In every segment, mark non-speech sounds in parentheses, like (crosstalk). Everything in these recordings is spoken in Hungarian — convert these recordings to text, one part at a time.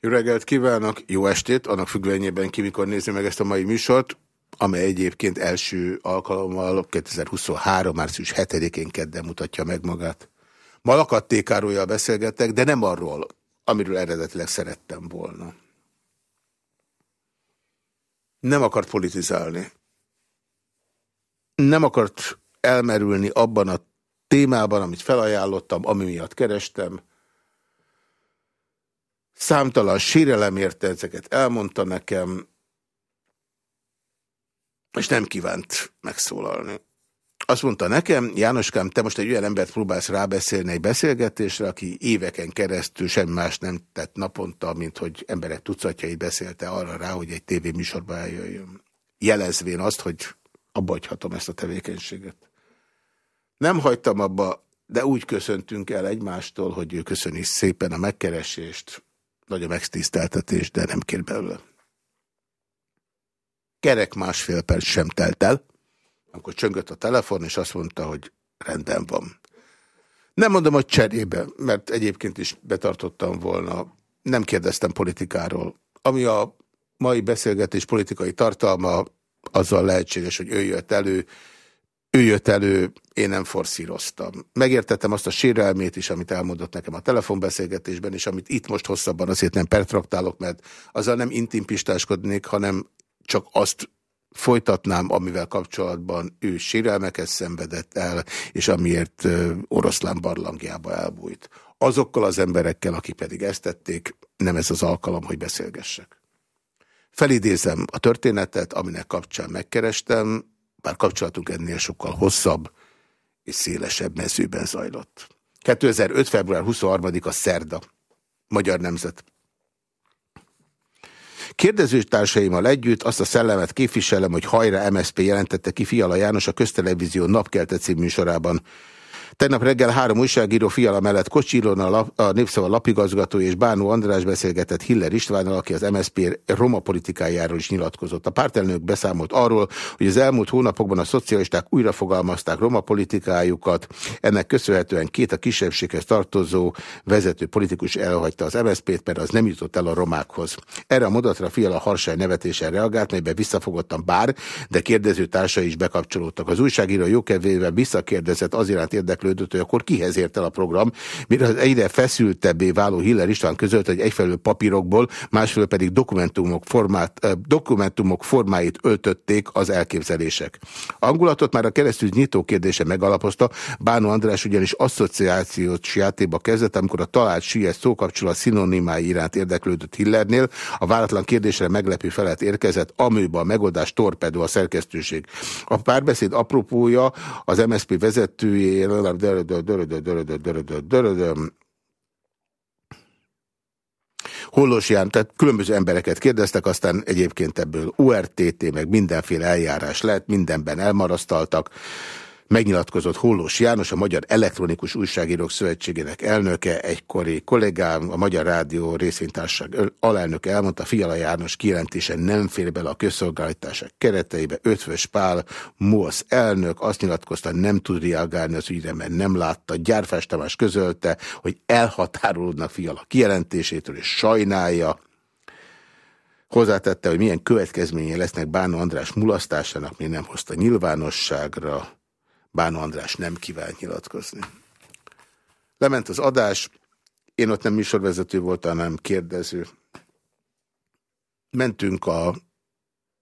Jó reggelt kívánok, jó estét, annak függvényében ki mikor nézni meg ezt a mai műsort, amely egyébként első alkalommal 2023. március 7-én kedden mutatja meg magát. Ma lakattékárójal beszélgetek, de nem arról, amiről eredetileg szerettem volna. Nem akart politizálni. Nem akart elmerülni abban a témában, amit felajánlottam, ami miatt kerestem, Számtalan sérelem érte ezeket, elmondta nekem, és nem kívánt megszólalni. Azt mondta nekem, Jánoskám, te most egy olyan embert próbálsz rábeszélni egy beszélgetésre, aki éveken keresztül semmi más nem tett naponta, mint hogy emberek tucatjait beszélte arra rá, hogy egy tévéműsorba eljöjjön. Jelezvén azt, hogy abba hagyhatom ezt a tevékenységet. Nem hagytam abba, de úgy köszöntünk el egymástól, hogy ő köszöni szépen a megkeresést, nagy a megtiszteltetés, de nem kér belőle. Kerek másfél perc sem telt el, amikor csöngött a telefon, és azt mondta, hogy rendben van. Nem mondom, hogy cserébe, mert egyébként is betartottam volna. Nem kérdeztem politikáról. Ami a mai beszélgetés politikai tartalma, azzal lehetséges, hogy ő jött elő, ő jött elő, én nem forszíroztam. Megértettem azt a sérelmét is, amit elmondott nekem a telefonbeszélgetésben, és amit itt most hosszabban azért nem pertraktálok, mert azzal nem intimpistáskodnék, hanem csak azt folytatnám, amivel kapcsolatban ő sérelmeket szenvedett el, és amiért oroszlán barlangjába elbújt. Azokkal az emberekkel, akik pedig ezt tették, nem ez az alkalom, hogy beszélgessek. Felidézem a történetet, aminek kapcsán megkerestem, bár kapcsolatunk ennél sokkal hosszabb és szélesebb mezőben zajlott. 2005. február 23-a szerda. Magyar Nemzet. Kérdezőtársaimmal együtt azt a szellemet képviselem, hogy hajra MSZP jelentette ki Fiala János a Köztelevízió napkelte című műsorában. Tegnap reggel három újságíró fiala mellett Kocsilon a, lap, a Népszava lapigazgató és Bánó András beszélgetett Hiller Istvánnal, aki az MSZP roma politikájáról is nyilatkozott. A pártelnök beszámolt arról, hogy az elmúlt hónapokban a szocialisták újra fogalmazták roma politikájukat. Ennek köszönhetően két a kisebbséghez tartozó vezető politikus elhagyta az MSZP-t, mert az nem jutott el a romákhoz. Erre a mondatra Fiala harsány nevetésen reagált, melyben visszafogottam bár, de kérdező társai is bekapcsolódtak. Az újságíró jókedvével visszakérdezett az iránt érdeklő érdeklődött, hogy akkor kihez ért el a program, mire az egyre feszültebbé váló Hiller István között, hogy egyfelől papírokból, másfelől pedig dokumentumok, formát, dokumentumok formáit öltötték az elképzelések. Angulatot már a keresztül nyitó kérdése megalapozta, Bánó András ugyanis asszociációs játéba kezdett, amikor a talált sülyes szókapcsolat szinonimái iránt érdeklődött Hillernél, a váratlan kérdésre meglepő felett érkezett, amőbe a megoldás torpedó a szerkesztőség. A párbeszéd apropója az MSZP vezetőjéről Hollós Ján, tehát különböző embereket kérdeztek, aztán egyébként ebből URTT, meg mindenféle eljárás lett, mindenben elmarasztaltak. Megnyilatkozott Hollós János, a Magyar Elektronikus Újságírók Szövetségének elnöke, egykori kollégám, a Magyar Rádió részvénytársaság alelnöke elmondta, Fiala János kijelentése nem fér bele a közszolgáltatások kereteibe. Ötvös Pál, MOSZ elnök azt nyilatkozta, nem tud reagálni az ügyre, mert nem látta. Gyárfás Tamás közölte, hogy elhatárolódnak Fiala kijelentésétől, és sajnálja, Hozzátette, hogy milyen következménye lesznek Bánó András mulasztásának, még nem hozta nyilvánosságra. Bánó András nem kívánt nyilatkozni. Lement az adás, én ott nem műsorvezető voltam, hanem kérdező. Mentünk a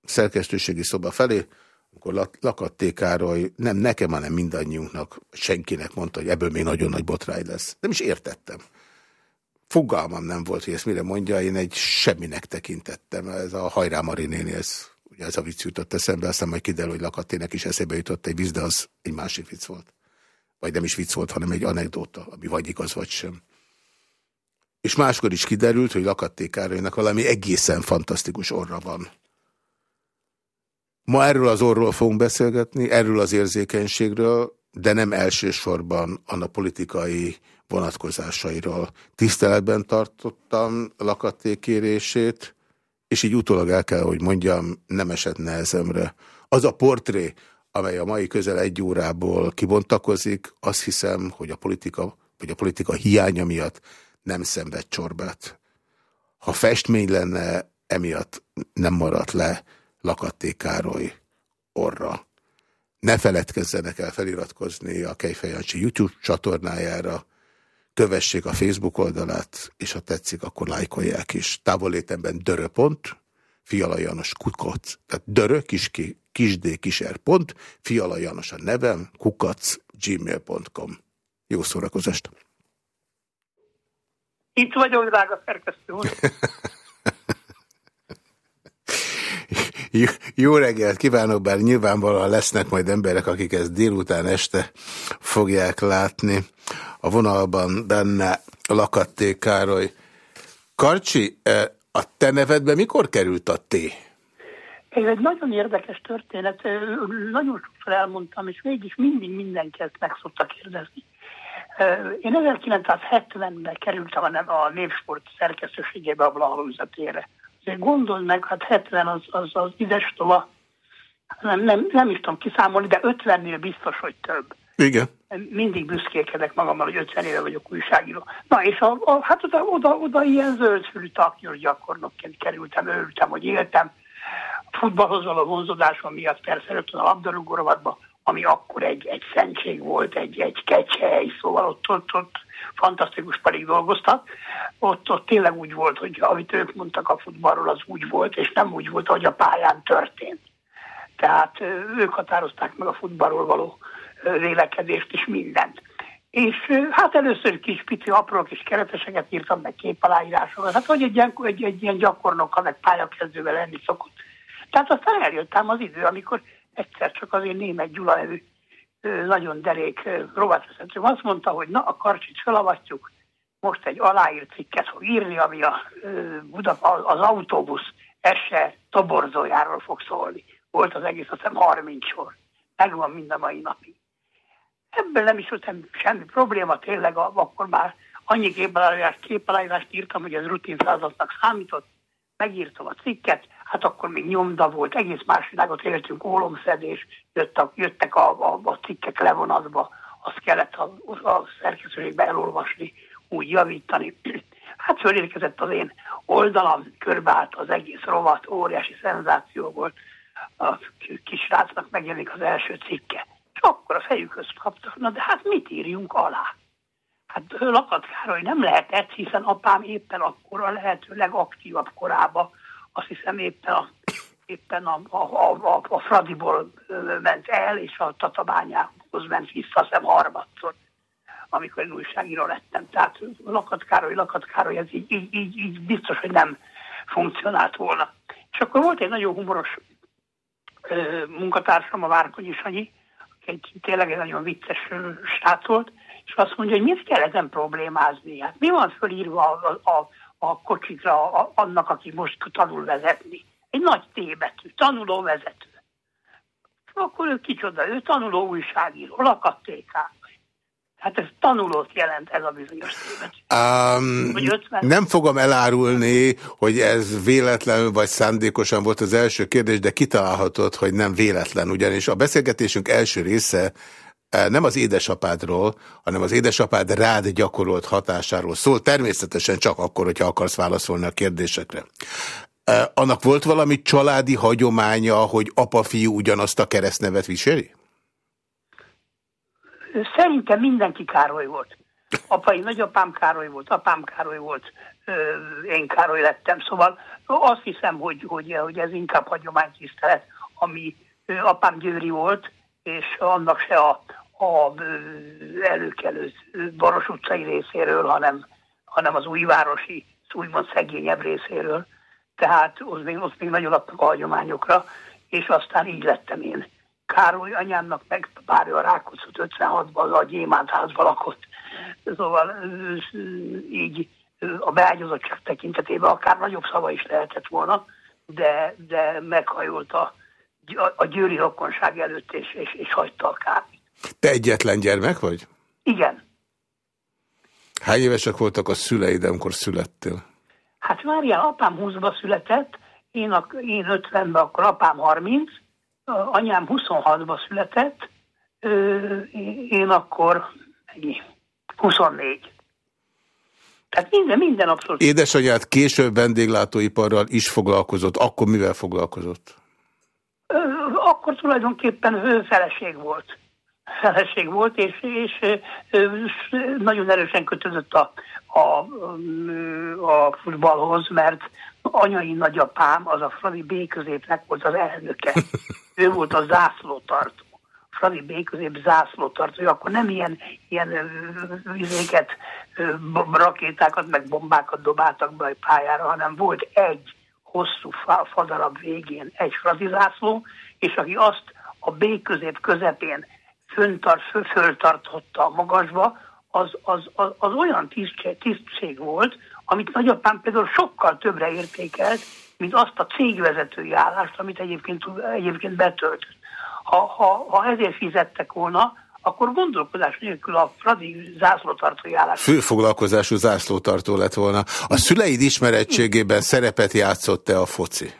szerkesztőségi szoba felé, akkor Lakatté Károly nem nekem, hanem mindannyiunknak, senkinek mondta, hogy ebből még nagyon nagy botrány lesz. Nem is értettem. Fogalmam nem volt, hogy ezt mire mondja, én egy semminek tekintettem. Ez a Hajrá Marinéni, ez Ugye ez a vicc jutott eszembe, aztán majd kiderül, hogy Lakattének is eszébe jutott egy vicc, de az egy másik vicc volt. Vagy nem is vicc volt, hanem egy anekdóta, ami vagy igaz, vagy sem. És máskor is kiderült, hogy Lakatté Károlynak valami egészen fantasztikus orra van. Ma erről az orról fogunk beszélgetni, erről az érzékenységről, de nem elsősorban annak politikai vonatkozásairól. Tiszteletben tartottam Lakatté kérését, és így utólag el kell, hogy mondjam, nem esett nehezemre. Az a portré, amely a mai közel egy órából kibontakozik, azt hiszem, hogy a politika, vagy a politika hiánya miatt nem szenved csorbát. Ha festmény lenne, emiatt nem maradt le Lakatté Károly orra. Ne feledkezzenek el feliratkozni a Kejfejancsi YouTube csatornájára, kövessék a Facebook oldalát, és ha tetszik, akkor lájkolják is. Távolétemben döröpont, Fiala János kukac, tehát dörö, kiski, kisd, kiser pont, Fiala János a nevem, kukac, gmail.com. Jó szórakozást! Itt vagyok, drága szerkesztő (laughs) Jó, reggelt kívánok, bár nyilvánvalóan lesznek majd emberek, akik ezt délután este fogják látni. A vonalban benne Lakatté Károly. Karcsi, eh, a te nevedbe mikor került a T? Ez egy nagyon érdekes történet. Nagyon sokszor elmondtam, és mégis mindig mindenki ezt meg szokta kérdezni. Én 1970-ben kerültem a, Népsport szerkesztőségébe a Blaha. Gondold meg, hát 70 az, az, az ides tova, nem, nem, nem is tudom kiszámolni, de 50-nél biztos, hogy több. Igen. Mindig büszkélkedek magammal, hogy 50 éve vagyok újságíró. Na és a, a, hát oda, oda, oda ilyen zöldfülű taknyos gyakornokként kerültem, örültem, hogy éltem. A futballhoz való vonzódásom miatt persze rögtön a labdarúgórovatba, ami akkor egy, egy szentség volt, egy, egy kecsehely, szóval ott, ott, ott fantasztikus pedig dolgoztak. Ott, ott tényleg úgy volt, hogy amit ők mondtak a futballról, az úgy volt, és nem úgy volt, hogy a pályán történt. Tehát ők határozták meg a futballról való vélekedést és mindent. És hát először kis pici apró kis kereteseket írtam, meg képaláírásokat. Hát hogy egy ilyen, egy, egy ilyen gyakornokkal, meg pályakezdővel lenni szokott. Tehát aztán eljöttem az idő, amikor egyszer csak azért német Gyula nevű nagyon derék rovatvezető azt mondta, hogy na a karcsit felavatjuk, most egy aláírt cikket fog írni, ami a, az autóbusz esse toborzójáról fog szólni. Volt az egész, azt hiszem 30 sor. Megvan mind a mai napig. Ebből nem is volt semmi probléma, tényleg akkor már annyi képaláírást, képaláírást írtam, hogy ez rutin feladatnak számított, megírtam a cikket, hát akkor még nyomda volt, egész más világot éltünk, ólomszedés, jöttek, jöttek a, a, a cikkek levonatba, azt kellett a, a szerkesztőségbe elolvasni, úgy javítani. (clears throat) Hát fölérkezett az én oldalam, körbeállt az egész rovat, óriási szenzáció volt. A kisrácnak megjelenik az első cikke. És akkor a fejükhöz kaptak, na de hát mit írjunk alá? Hát Lakat Károly nem lehetett, hiszen apám éppen akkor a lehető legaktívabb korába, azt hiszem éppen a, éppen a, a, a, a Fradiból ment el, és a Tatabányához ment vissza, azt hiszem harmadszor, amikor én újságíró lettem. Tehát Lakat Károly, Lakat Károly, ez így, így, így, így biztos, hogy nem funkcionált volna. És akkor volt egy nagyon humoros munkatársam, a Várkonyi Sanyi, egy tényleg egy nagyon vicces srác volt, és azt mondja, hogy miért kell ezen problémázni? Hát mi van fölírva a, a, a kocsikra a, annak, aki most tanul vezetni? Egy nagy tébetű, tanuló vezető. Akkor ő kicsoda, ő tanuló újságíró, lakattékán. Hát ez tanulót jelent ez a bizonyos tévedés. Um, nem fogom elárulni, hogy ez véletlenül vagy szándékosan volt az első kérdés, de kitalálhatod, hogy nem véletlen, ugyanis a beszélgetésünk első része nem az édesapádról, hanem az édesapád rád gyakorolt hatásáról szól, természetesen csak akkor, hogyha akarsz válaszolni a kérdésekre. Annak volt valami családi hagyománya, hogy apa-fiú ugyanazt a keresztnevet viseli? Szerintem mindenki Károly volt. Apai nagyapám Károly volt, apám Károly volt, én Károly lettem. Szóval azt hiszem, hogy, hogy, hogy ez inkább hagyománytisztelet, ami apám Győri volt, és annak se a, a előkelő Baros utcai részéről, hanem, hanem az újvárosi, úgymond szegényebb részéről. Tehát ott még, ott még nagyon adtak a hagyományokra, és aztán így lettem én. Károly anyámnak meg bár a Rákóczot 56-ban a Gyémánt házban lakott. Szóval így a beágyazottság tekintetében akár nagyobb szava is lehetett volna, de, de meghajolt a, a győri rokonság előtt, és, és, és hagyta a kármit. Te egyetlen gyermek vagy? Igen. Hány évesek voltak a szüleid, amikor születtél? Hát várjál, apám 20-ba született, én, a, én 50-ben, akkor apám 30, anyám 26-ban született, én akkor ennyi, 24. Tehát minden, minden abszolút. Édesanyád később vendéglátóiparral is foglalkozott. Akkor mivel foglalkozott? Akkor tulajdonképpen feleség volt. Feleség volt, és, és, nagyon erősen kötözött a, a, a futballhoz, mert anyai nagyapám, az a Fradi B középnek volt az elnöke. Ő volt a zászlótartó. Fradi B közép zászlótartója, akkor nem ilyen, ilyen vizéket, rakétákat, meg bombákat dobáltak be a pályára, hanem volt egy hosszú fadarab végén egy Fradi zászló, és aki azt a B közép közepén föntart, föltartotta a magasba, az, az, az, az olyan tisztség, tisztség volt, amit nagyapám például sokkal többre értékelt, mint azt a cégvezetői állást, amit egyébként, egyébként betöltött. Ha, ha, ha ezért fizettek volna, akkor gondolkodás nélkül a Fradi zászlótartói állás. Főfoglalkozású zászlótartó lett volna. A szüleid ismerettségében szerepet játszott-e a foci?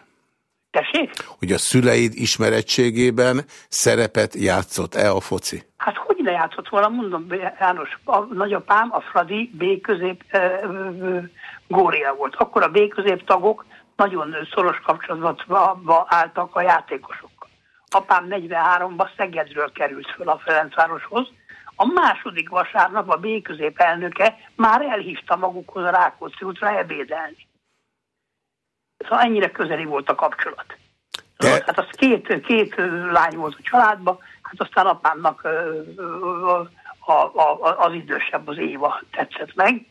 Tessék? Hogy a szüleid ismerettségében szerepet játszott-e a foci? Hát hogy ne játszott volna, mondom János, a nagyapám a Fradi B közép e, e, gória volt. Akkor a B közép tagok nagyon szoros kapcsolatban álltak a játékosokkal. Apám 43-ban Szegedről került föl a Ferencvároshoz, a második vasárnap a B elnöke már elhívta magukhoz a Rákóczi útra ebédelni. Szóval ennyire közeli volt a kapcsolat. De... Hát az két, két lány volt a családban, hát aztán apámnak a, a, a, az idősebb, az Éva tetszett meg,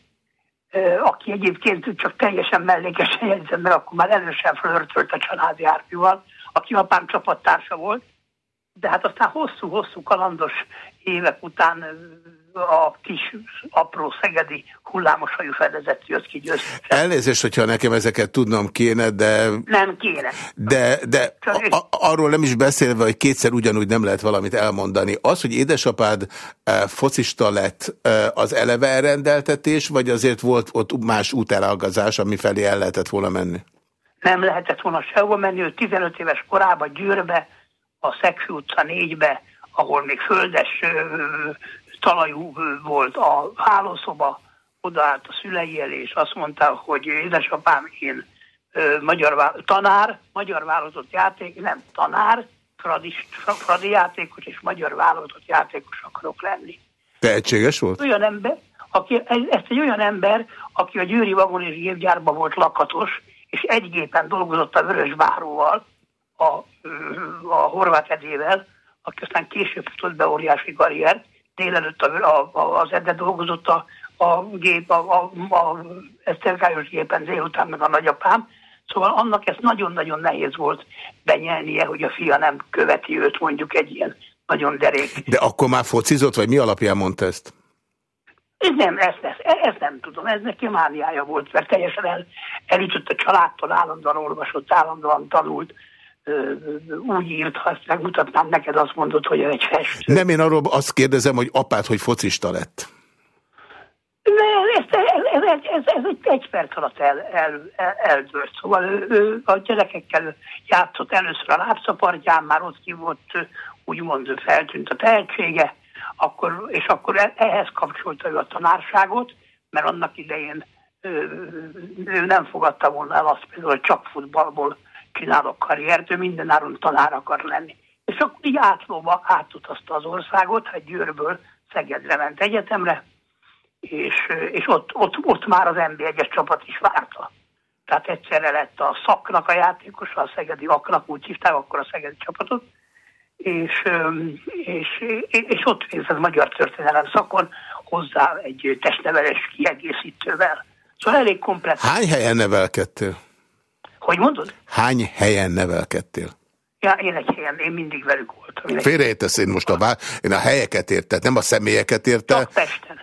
aki egyébként csak teljesen mellékesen jegyzett, mert akkor már elősen flörtölt a családi árpival, aki apám csapattársa volt, de hát aztán hosszú-hosszú kalandos évek után a kis, apró szegedi hullámos hajú fedezet jött ki győztesen. Elnézést, hogyha nekem ezeket tudnom kéne, de... Nem kéne. De, de a, a, arról nem is beszélve, hogy kétszer ugyanúgy nem lehet valamit elmondani. Az, hogy édesapád e, focista lett, e, az eleve elrendeltetés, vagy azért volt ott más útelágazás, ami felé el lehetett volna menni? Nem lehetett volna sehova menni, ő 15 éves korában Győrbe, a Szegfű utca 4-be, ahol még földes talajú volt a hálószoba, odaállt a szülei elé, és azt mondta, hogy édesapám, én magyar tanár, magyar válogatott játék, nem tanár, fradi, fradi játékos és magyar válogatott játékos akarok lenni. Tehetséges volt? Olyan ember, aki, ezt egy olyan ember, aki a Győri Vagon és Gépgyárban volt lakatos, és egy gépen dolgozott a Vörösbáróval, a, a horvát edével, aki aztán később futott be óriási karriert, délelőtt a, a, az Edde dolgozott a, a gép, a, a, a esztergályos gépen délután meg a nagyapám, Szóval annak ez nagyon-nagyon nehéz volt benyelnie, hogy a fia nem követi őt mondjuk egy ilyen nagyon derék. De akkor már focizott, vagy mi alapján mondta ezt? Ez nem, ezt, ezt, ezt nem tudom, ez neki mániája volt, mert teljesen el, elütött a családtól, állandóan olvasott, állandóan tanult, úgy írt, ha ezt megmutatnám neked, azt mondod, hogy egy festő. Nem, én arról azt kérdezem, hogy apát, hogy focista lett. Ne, ez, ez, ez, ez, ez egy, perc alatt el, el, el, eldőlt. Szóval ő, ő a gyerekekkel játszott először a lábszapargyán, már ott ki volt, úgymond feltűnt a tehetsége, akkor, és akkor ehhez kapcsolta ő a tanárságot, mert annak idején ő, nem fogadta volna el azt hogy csak futballból csinálok karriert, ő mindenáron tanár akar lenni. És akkor így átlóba átutazta az országot, hát Győrből Szegedre ment egyetemre, és, és ott, ott, ott már az NB1-es csapat is várta. Tehát egyszerre lett a szaknak a játékosa, a szegedi aknak, úgy hívták akkor a szegedi csapatot, és, és, és ott végzett magyar történelem szakon hozzá egy testneveles kiegészítővel. Szóval elég komplet. Hány helyen nevelkedtél? Hogy mondod? Hány helyen nevelkedtél? Ja, én egy helyen, én mindig velük voltam. Félreértesz én most a, vá... én a helyeket érted, nem a személyeket érte. Csak Pesten.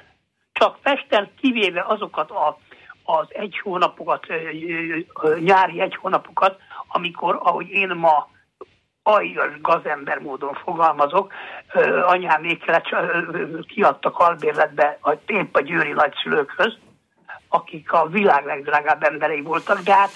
Csak Pesten, kivéve azokat a, az egy hónapokat, nyári egy hónapokat, amikor, ahogy én ma aljas gazember módon fogalmazok, anyám kiadtak albérletbe épp a győri nagyszülőkhöz, akik a világ legdrágább emberei voltak, de hát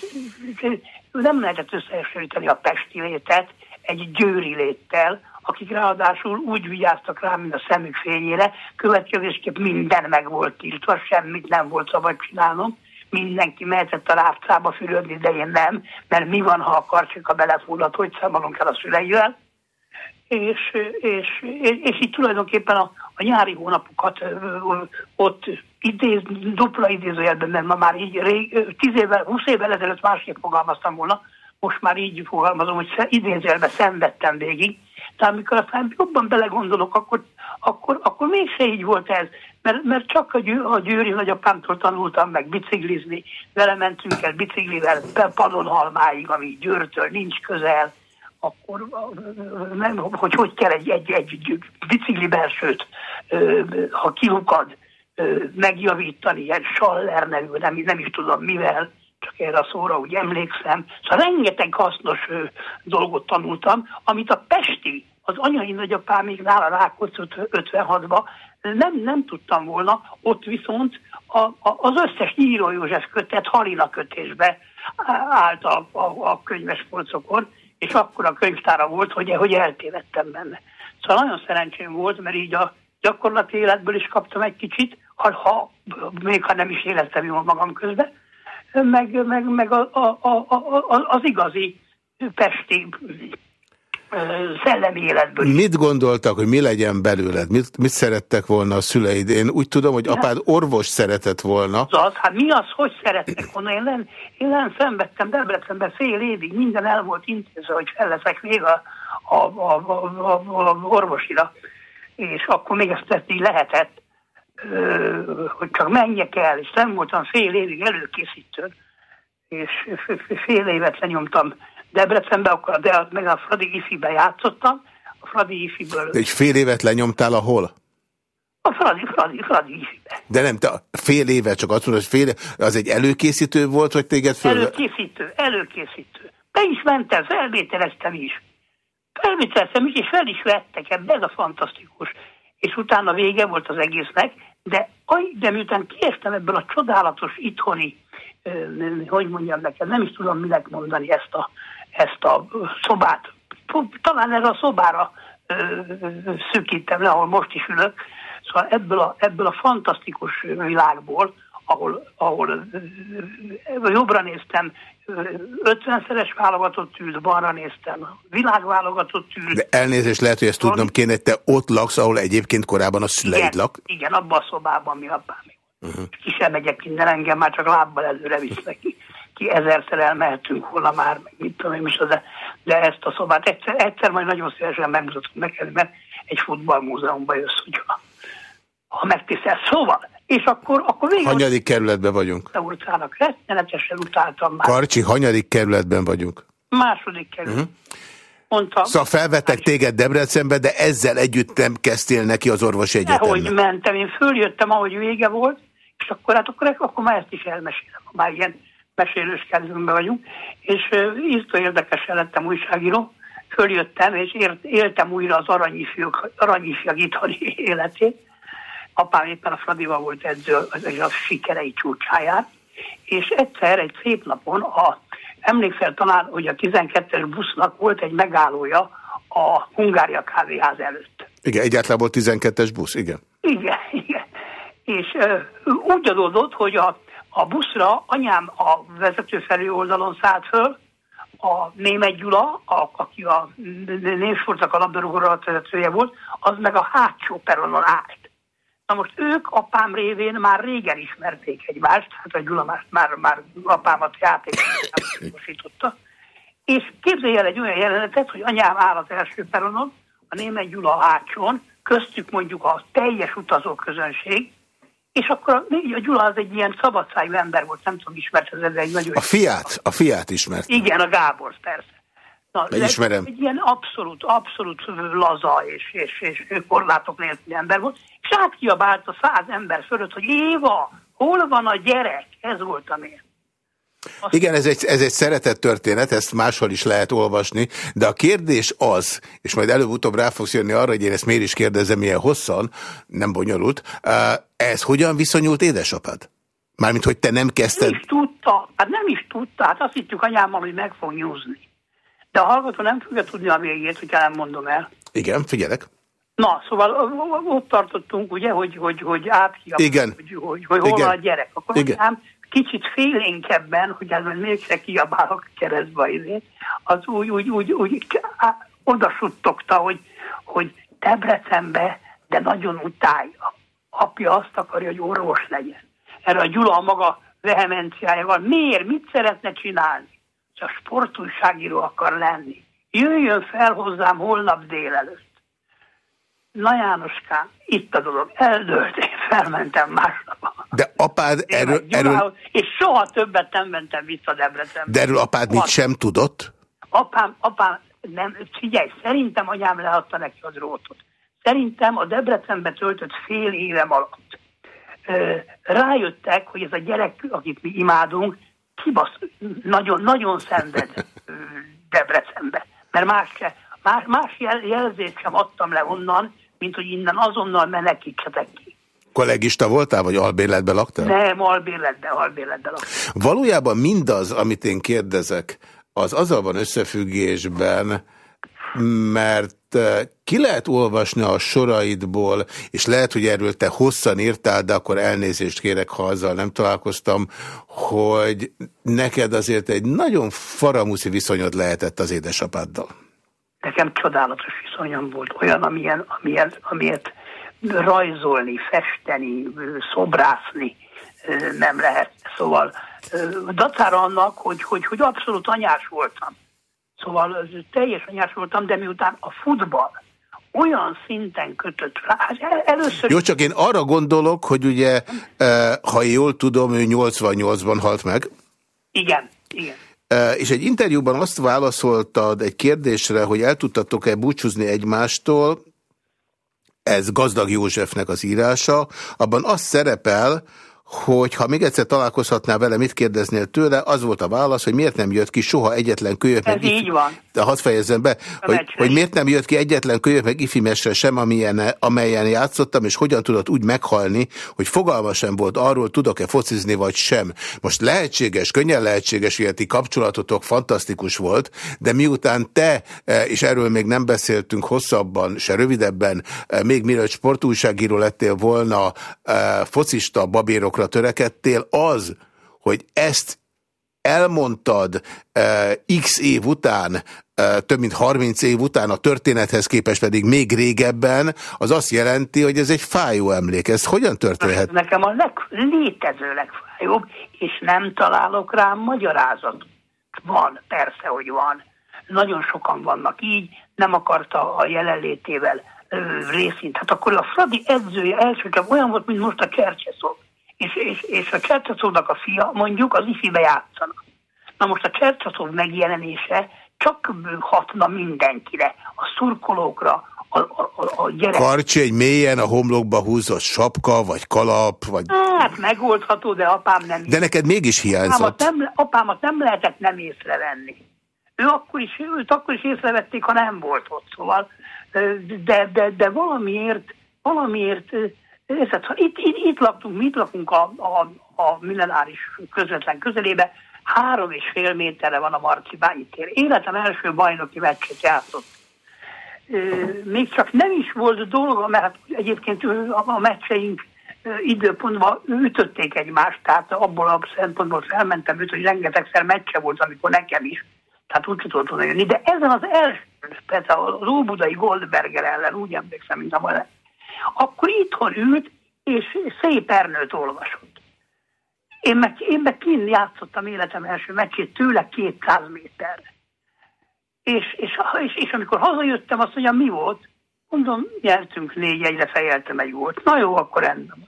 nem lehetett összehasonlítani a pesti létet egy győri léttel, akik ráadásul úgy vigyáztak rá, mint a szemük fényére, következésképp minden meg volt tiltva, semmit nem volt szabad csinálnom, mindenki mehetett a rápcába fürödni, de én nem, mert mi van, ha a karcsika belefullad, hogy számolunk el a szüleivel. És, és, és, és így tulajdonképpen a, a nyári hónapokat ott idéz, dupla idézőjelben, mert ma már így rég, 10 évvel, 20 évvel ezelőtt másképp fogalmaztam volna, most már így fogalmazom, hogy idézőjelben szenvedtem végig, de amikor aztán jobban belegondolok, akkor, akkor, akkor mégse így volt ez, mert, mert csak a, győ, a győri nagyapámtól tanultam meg biciklizni, vele mentünk el biciklivel Padonhalmáig, ami Győrtől nincs közel, akkor nem, hogy hogy kell egy, egy, egy bicikli belsőt, ha kilukad, megjavítani, ilyen Schaller nevű, nem, nem is tudom mivel, csak erre a szóra úgy emlékszem. Szóval rengeteg hasznos dolgot tanultam, amit a Pesti, az anyai nagyapámig nála Rákóczi 56-ba nem, nem tudtam volna, ott viszont a, a, az összes Nyíró József kötet Halina kötésbe állt a, a, a könyves polcokon, és akkor a könyvtára volt, hogy, hogy eltévedtem benne. Szóval nagyon szerencsém volt, mert így a gyakorlati életből is kaptam egy kicsit, ha, ha még ha nem is éreztem jól magam közben, meg, meg, meg a, a, a, a, az igazi pesti szellemi életből. Mit gondoltak, hogy mi legyen belőled? Mit, mit szerettek volna a szüleid? Én úgy tudom, hogy apád orvos szeretett volna. Az, az hát mi az, hogy szerettek volna? Én len, én len szenvedtem Debrecenben fél évig, minden el volt intézve, hogy fel leszek még a, a, a, a, a, a orvosira. És akkor még ezt így lehetett hogy csak menjek el, és nem voltam fél évig előkészítő, és fél évet lenyomtam Debrecenbe, akkor de meg a Fradi Ifibe játszottam, a Fradi Ifiből. Egy fél évet lenyomtál a hol? A Fradi, Fradi, Fradi Ifibe. De nem, te fél évet csak azt mondod, hogy fél, az egy előkészítő volt, vagy téged föl... Előkészítő, előkészítő. Be is mentem, felvételeztem is. Felvételeztem is, és fel is vettek ebbe, ez a fantasztikus és utána vége volt az egésznek, de, de miután kiestem ebből a csodálatos itthoni, hogy mondjam neked, nem is tudom minek mondani ezt a, ezt a szobát. Talán erre a szobára szűkítem le, ahol most is ülök. Szóval ebből a, ebből a fantasztikus világból, ahol, ahol jobbra néztem, 50-szeres válogatott ült, balra néztem, világválogatott ült. De elnézést lehet, hogy ezt tudnom kéne, te ott laksz, ahol egyébként korábban a szüleid igen, lak? Igen, abban a szobában mi apám. Uh -huh. Ki sem megyek minden engem, már csak lábbal előre visznek ki. Ki ezerszer elmehetünk volna már, meg mit tudom én is, de, de ezt a szobát egyszer, egyszer majd nagyon szívesen megmutatom neked, mert egy futballmúzeumban jössz, hogyha ha megtiszel. Szóval, és akkor, akkor végül... Hanyadik kerületben vagyunk? A utcának rettenetesen utáltam már. Karcsi, hanyadik kerületben vagyunk? Második kerület. Uh mhm. -huh. Mondtam. Szóval felvettek téged Debrecenbe, de ezzel együtt nem kezdtél neki az orvos egyetemnek. Hogy mentem, én följöttem, ahogy vége volt, és akkor hát akkor, akkor már ezt is elmesélem, már ilyen mesélős kedvünkben vagyunk, és íztó érdekesen lettem újságíró, följöttem, és ért, éltem újra az aranyifjak, aranyifjak itthoni (laughs) életét, apám éppen a Fradival volt edző az a sikerei csúcsáját, és egyszer egy szép napon, a, emlékszel talán, hogy a 12-es busznak volt egy megállója a Hungária kávéház előtt. Igen, egyáltalán volt 12-es busz, igen. Igen, igen. És ö, úgy adódott, hogy a, a buszra anyám a vezető felé oldalon szállt föl, a Német Gyula, a, aki a Népsportnak a labdarúgó vezetője volt, az meg a hátsó peronon állt. Na most ők apám révén már régen ismerték egymást, hát a Gyula már, már, már apámat játékosította. És képzelj el egy olyan jelenetet, hogy anyám áll az első peronon, a német Gyula hátsón, köztük mondjuk a teljes utazóközönség, és akkor a, a Gyula az egy ilyen szabadszájú ember volt, nem tudom, ismert ez egy nagyon... A fiát, a fiát ismert. Igen, a Gábor, persze. Na, Ismerem. Egy ilyen abszolút, abszolút laza és, és, és korlátok nélküli ember volt, és átkiabált a száz ember fölött, hogy Éva, hol van a gyerek? Ez volt a miért. Igen, ez egy, ez egy szeretett történet, ezt máshol is lehet olvasni, de a kérdés az, és majd előbb-utóbb rá fogsz jönni arra, hogy én ezt miért is kérdezem ilyen hosszan, nem bonyolult, ez hogyan viszonyult édesapád? Mármint, hogy te nem kezdted... Nem is tudta, hát nem is tudta, hát azt hittük anyámmal, hogy meg fog nyúzni. De a hallgató nem fogja tudni a végét, hogy nem mondom el. Igen, figyelek. Na, szóval ott tartottunk, ugye, hogy, hogy, hogy átkiabál, Igen. hogy, hogy, hogy hol Igen. van a gyerek. Akkor Igen. ám kicsit félénkebben, hogy ez mégse kiabálok keresztbe izé, az úgy, úgy, úgy, úgy oda suttogta, hogy, hogy Debrecenbe, de nagyon utálja. Apja azt akarja, hogy orvos legyen. Erre a Gyula a maga vehemenciájával. Miért? Mit szeretne csinálni? Csak sportújságíró akar lenni. Jöjjön fel hozzám holnap délelőtt. Na Jánoskám, itt a dolog, eldőlt, én felmentem másnap. De apád Én erről, erről, És soha többet nem mentem vissza Debrecenbe. de erről apád mit sem tudott? Apám, apám, nem, figyelj, szerintem anyám leadta neki a drótot. Szerintem a Debrecenbe töltött fél évem alatt ö, rájöttek, hogy ez a gyerek, akit mi imádunk, kibasz, nagyon, nagyon szenved ö, Debrecenbe. Mert más, se, más, más jel, jelzést sem adtam le onnan, mint hogy innen azonnal menekítsetek ki. Kollégista voltál, vagy albérletben laktál? Nem, albérletbe, albérletbe laktam. Valójában mindaz, amit én kérdezek, az azzal van összefüggésben, mert eh, ki lehet olvasni a soraidból, és lehet, hogy erről te hosszan írtál, de akkor elnézést kérek, ha azzal nem találkoztam, hogy neked azért egy nagyon faramuszi viszonyod lehetett az édesapáddal. Nekem csodálatos viszonyom volt, olyan, amilyen, amilyen, amilyet rajzolni, festeni, szobrászni nem lehet. Szóval dacára annak, hogy, hogy, hogy abszolút anyás voltam. Szóval teljes anyás voltam, de miután a futball olyan szinten kötött rá, hát el, először... Jó, csak én arra gondolok, hogy ugye, ha jól tudom, ő 88-ban halt meg, Igen, igen. És egy interjúban azt válaszoltad egy kérdésre, hogy el tudtatok-e búcsúzni egymástól, ez Gazdag Józsefnek az írása, abban az szerepel, hogy ha még egyszer találkozhatnál vele, mit kérdeznél tőle, az volt a válasz, hogy miért nem jött ki soha egyetlen kölyök Ez meg így van. De hadd fejezzem be, hogy, meccsre hogy miért nem jött ki egyetlen kölyök meg ifimesre sem, amilyen, amelyen játszottam, és hogyan tudott úgy meghalni, hogy fogalma sem volt arról, tudok-e focizni, vagy sem. Most lehetséges, könnyen lehetséges, hogy kapcsolatotok fantasztikus volt, de miután te, eh, és erről még nem beszéltünk hosszabban, se rövidebben, eh, még mielőtt sportújságíró lettél volna, eh, focista babérokra törekedtél, az, hogy ezt elmondtad eh, x év után, eh, több mint 30 év után, a történethez képest pedig még régebben, az azt jelenti, hogy ez egy fájó emlék. Ez hogyan történhet? Nekem a leg, létező legfájóbb, és nem találok rá magyarázatot. Van, persze, hogy van. Nagyon sokan vannak így, nem akarta a jelenlétével részint. Hát akkor a Fradi edzője elsőként olyan volt, mint most a Csercseszov. És, és, és a Csercseszovnak a fia mondjuk az ifibe játszana. Na most a Csercseszov megjelenése csak hatna mindenkire, a szurkolókra, a, a, a, a gyerek. Karcsi egy mélyen a homlokba húzott sapka, vagy kalap, vagy... Hát megoldható, de apám nem De neked mégis apámat hiányzott. nem, apámat nem lehetett nem észrevenni. Ő akkor is, őt akkor is észrevették, ha nem volt ott, szóval, de, de, de valamiért, valamiért, érted, ha itt, itt, itt laktunk, mi itt lakunk a, a, a millenáris közvetlen közelébe, három és fél méterre van a Marci Bányi tér. Életem első bajnoki meccset játszott. Még csak nem is volt dolga, mert hát egyébként a meccseink időpontban ütötték egymást, tehát abból a szempontból felmentem őt, hogy rengetegszer meccse volt, amikor nekem is. Tehát úgy tudott volna jönni. De ezen az első, persze az Óbudai Goldberger ellen, úgy emlékszem, mint a ma akkor itthon ült, és szép Ernőt olvasott. Én meg, én meg kint játszottam életem első meccsét tőle 200 méterre. És, és, és, és amikor hazajöttem, azt mondja, mi volt? Mondom, nyertünk négy egyre fejeltem egy volt. Na jó, akkor rendben.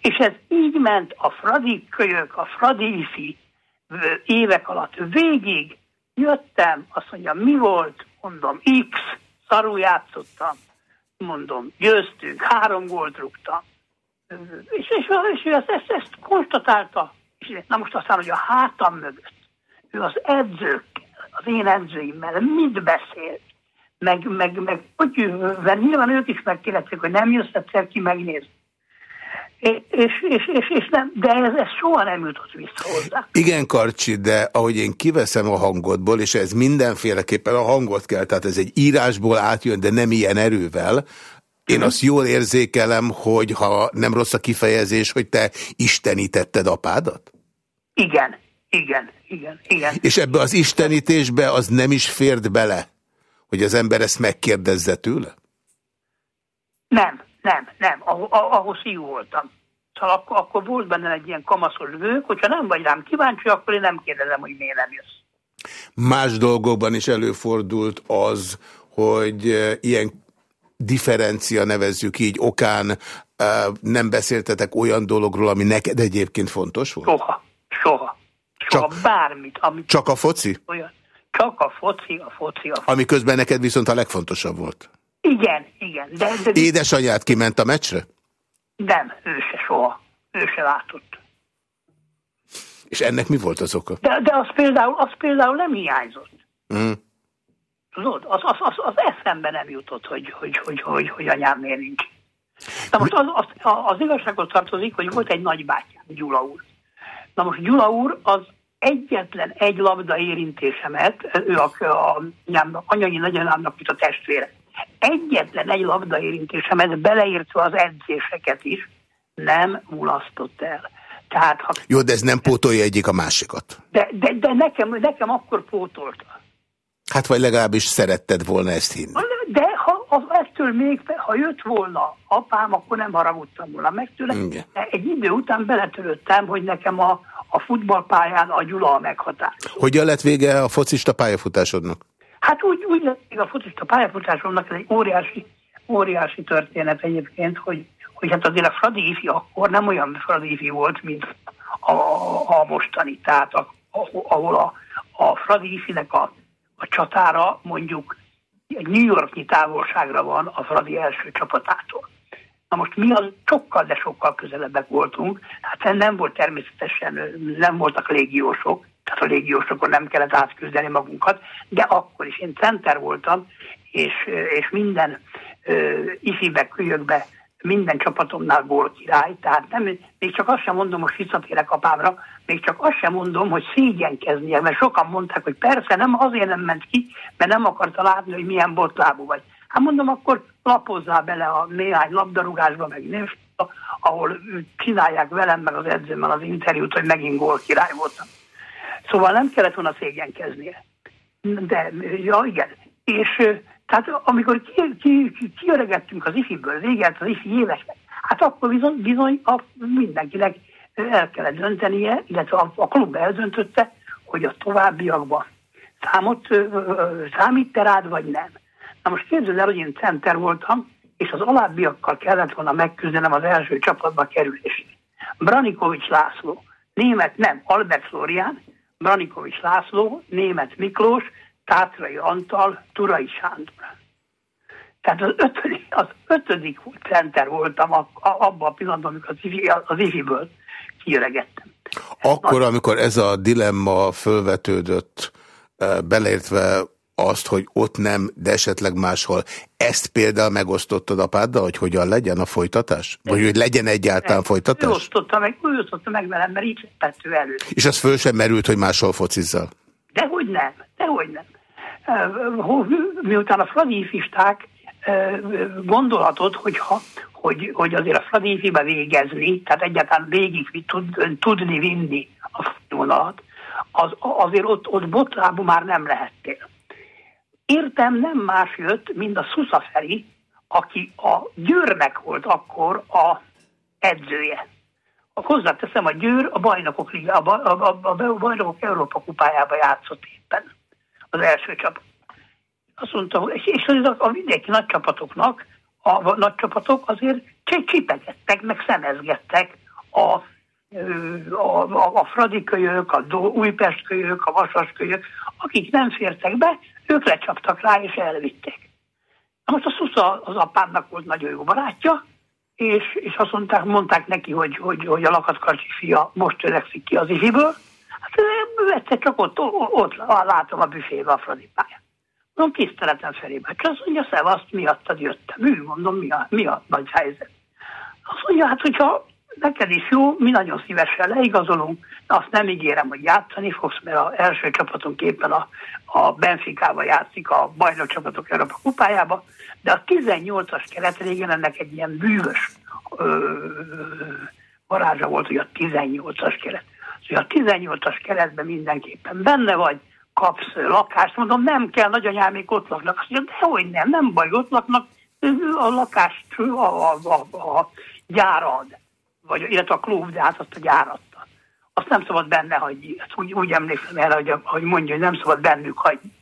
És ez így ment a Fradi kölyök, a Fradi ifi évek alatt végig. Jöttem, azt mondja, mi volt? Mondom, X, szarul játszottam. Mondom, győztünk, három gólt rúgtam. És, és, és ő ezt, ezt, ezt konstatálta. És na most aztán, hogy a hátam mögött, ő az edzőkkel, az én edzőimmel mit beszélt, meg, meg, meg hogy mert nyilván ők is megkérdezték, hogy nem jössz egyszer ki megnézni. És, és, és, és nem, de ez, ez soha nem jutott vissza hozzá. Igen, Karcsi, de ahogy én kiveszem a hangodból, és ez mindenféleképpen a hangot kell, tehát ez egy írásból átjön, de nem ilyen erővel, én mhm. azt jól érzékelem, hogy ha nem rossz a kifejezés, hogy te istenítetted apádat? Igen, igen, igen, igen. És ebbe az istenítésbe az nem is fért bele, hogy az ember ezt megkérdezze tőle? Nem, nem, nem. Ah ahhoz jó voltam. Szóval akkor, akkor volt benne egy ilyen kamaszos vők, hogyha nem vagy rám kíváncsi, akkor én nem kérdezem, hogy miért nem jössz. Más dolgokban is előfordult az, hogy ilyen differencia nevezzük így okán nem beszéltetek olyan dologról, ami neked egyébként fontos volt? Soha, soha. Soha csak, bármit. Amit csak a foci? Olyan. Csak a foci, a foci, a foci. Ami közben neked viszont a legfontosabb volt. Igen, igen. De, de, Édesanyád kiment a meccsre? Nem, ő se soha. Ő se látott. És ennek mi volt az oka? De, de az, például, az például nem hiányzott. Mm. Tudod, az, az, az, az eszembe nem jutott, hogy, hogy, hogy, hogy, hogy anyám miért nincs. Na most az, az, az igazságot tartozik, hogy volt egy nagybátyám, Gyula úr. Na most Gyula úr az egyetlen egy labda érintésemet, ő a, a, a anyai nagyanyámnak, mint a testvére, egyetlen egy labda érintésemet, beleértve az edzéseket is, nem mulasztott el. Tehát, ha... Jó, de ez nem pótolja egyik a másikat. De, de, de nekem, nekem akkor pótolta. Hát vagy legalábbis szeretted volna ezt hinni. De ha az, ettől még, ha jött volna apám, akkor nem haragudtam volna meg tőle. Igen. Egy idő után beletörődtem, hogy nekem a, a futballpályán a Gyula a meghatás. Hogyan lett vége a focista pályafutásodnak? Hát úgy, úgy lett a focista pályafutásomnak, ez egy óriási, óriási történet egyébként, hogy, hogy hát azért a Fradi Ifi akkor nem olyan Fradi Ifi volt, mint a, a mostani. Tehát a, ahol a, a Fradi Ifinek a, a csatára mondjuk egy New Yorknyi távolságra van a Fradi első csapatától. Na most mi az sokkal, de sokkal közelebbek voltunk, hát nem volt természetesen, nem voltak légiósok, tehát a légiósokon nem kellett átküzdeni magunkat, de akkor is én center voltam, és, és minden uh, ifibe, kölyökbe, minden csapatomnál gól király, tehát nem, még csak azt sem mondom, hogy visszatérek apámra, még csak azt sem mondom, hogy szégyenkeznie, mert sokan mondták, hogy persze nem azért nem ment ki, mert nem akarta látni, hogy milyen botlábú vagy. Hát mondom, akkor lapozzál bele a néhány labdarúgásba, meg név, ahol csinálják velem, meg az edzőmmel az interjút, hogy megint gól király voltam. Szóval nem kellett volna szégyenkeznie. De, ja igen. És tehát amikor ki, ki, ki, kiöregettünk az ifiből, véget az ifi évesnek, hát akkor bizony, bizony a, mindenkinek el kellett döntenie, illetve a, a klub eldöntötte, hogy a továbbiakban számot, számít te rád, vagy nem. Na most képzeld el, hogy én center voltam, és az alábbiakkal kellett volna megküzdenem az első csapatba kerülését. Branikovics László, német nem, Albert Florian, Branikovics László, német Miklós, Tátrai Antal, Turai Sándor. Tehát az ötödik, az ötödik center voltam a, a, abban a pillanatban, amikor az, ifi, az ifiből kiöregettem. Akkor, amikor ez a dilemma fölvetődött, eh, beleértve azt, hogy ott nem, de esetleg máshol. Ezt például megosztottad apáddal, hogy hogyan legyen a folytatás? Vagy hogy legyen egyáltalán nem. folytatás? Ő osztotta meg, ő osztotta meg velem, mert így tett ő elő. És az föl sem merült, hogy máshol focizzal? Dehogy nem, dehogy nem. Miután a fradífisták gondolhatod, hogyha, hogy, hogy azért a fradífibe végezni, tehát egyáltalán végig tud, tudni vinni a vonalat, az, azért ott, ott botlábú már nem lehettél. Értem nem más jött, mint a Szusza Feri, aki a Győrnek volt akkor a edzője. Hozzáteszem, a Győr a bajnokok, a, a, a, a bajnokok Európa kupájába játszott éppen az első csapat. Azt mondta, és, és a, a vidéki nagy csapatoknak, a, a nagy csapatok azért csipegettek, meg szemezgettek a, a, a, a Fradi a Újpest kölyök, a Vasas kölyök, akik nem fértek be, ők lecsaptak rá és elvitték. Na most a Szusza az apámnak volt nagyon jó barátja, és, és azt mondták, mondták neki, hogy, hogy, hogy a lakatkarcsi fia most törekszik ki az ifiből. Hát egyszer csak ott, ott, látom a büfébe a Fradi pályán. Mondom, tiszteletem felébe. Csak azt mondja, szevaszt, miattad jöttem. Ő mondom, mi a, mi a nagy helyzet. Azt mondja, hát hogyha neked is jó, mi nagyon szívesen leigazolunk, de azt nem ígérem, hogy játszani fogsz, mert az első csapatunk éppen a, a Benficával játszik a bajnok csapatok Európa kupájába, de a 18-as keret régen ennek egy ilyen bűvös ö, varázsa volt, hogy a 18-as keret. Szóval a 18-as keretben mindenképpen benne vagy, kapsz lakást, mondom, nem kell, nagyanyámék ott laknak. Azt mondja, de hogy nem, nem baj, ott laknak, a lakást a, a, a, a gyárad, vagy, illetve a klub, de hát azt a gyáratta. Azt nem szabad benne hagyni. Ezt úgy, úgy emlékszem el, hogy, hogy mondja, hogy nem szabad bennük hagyni.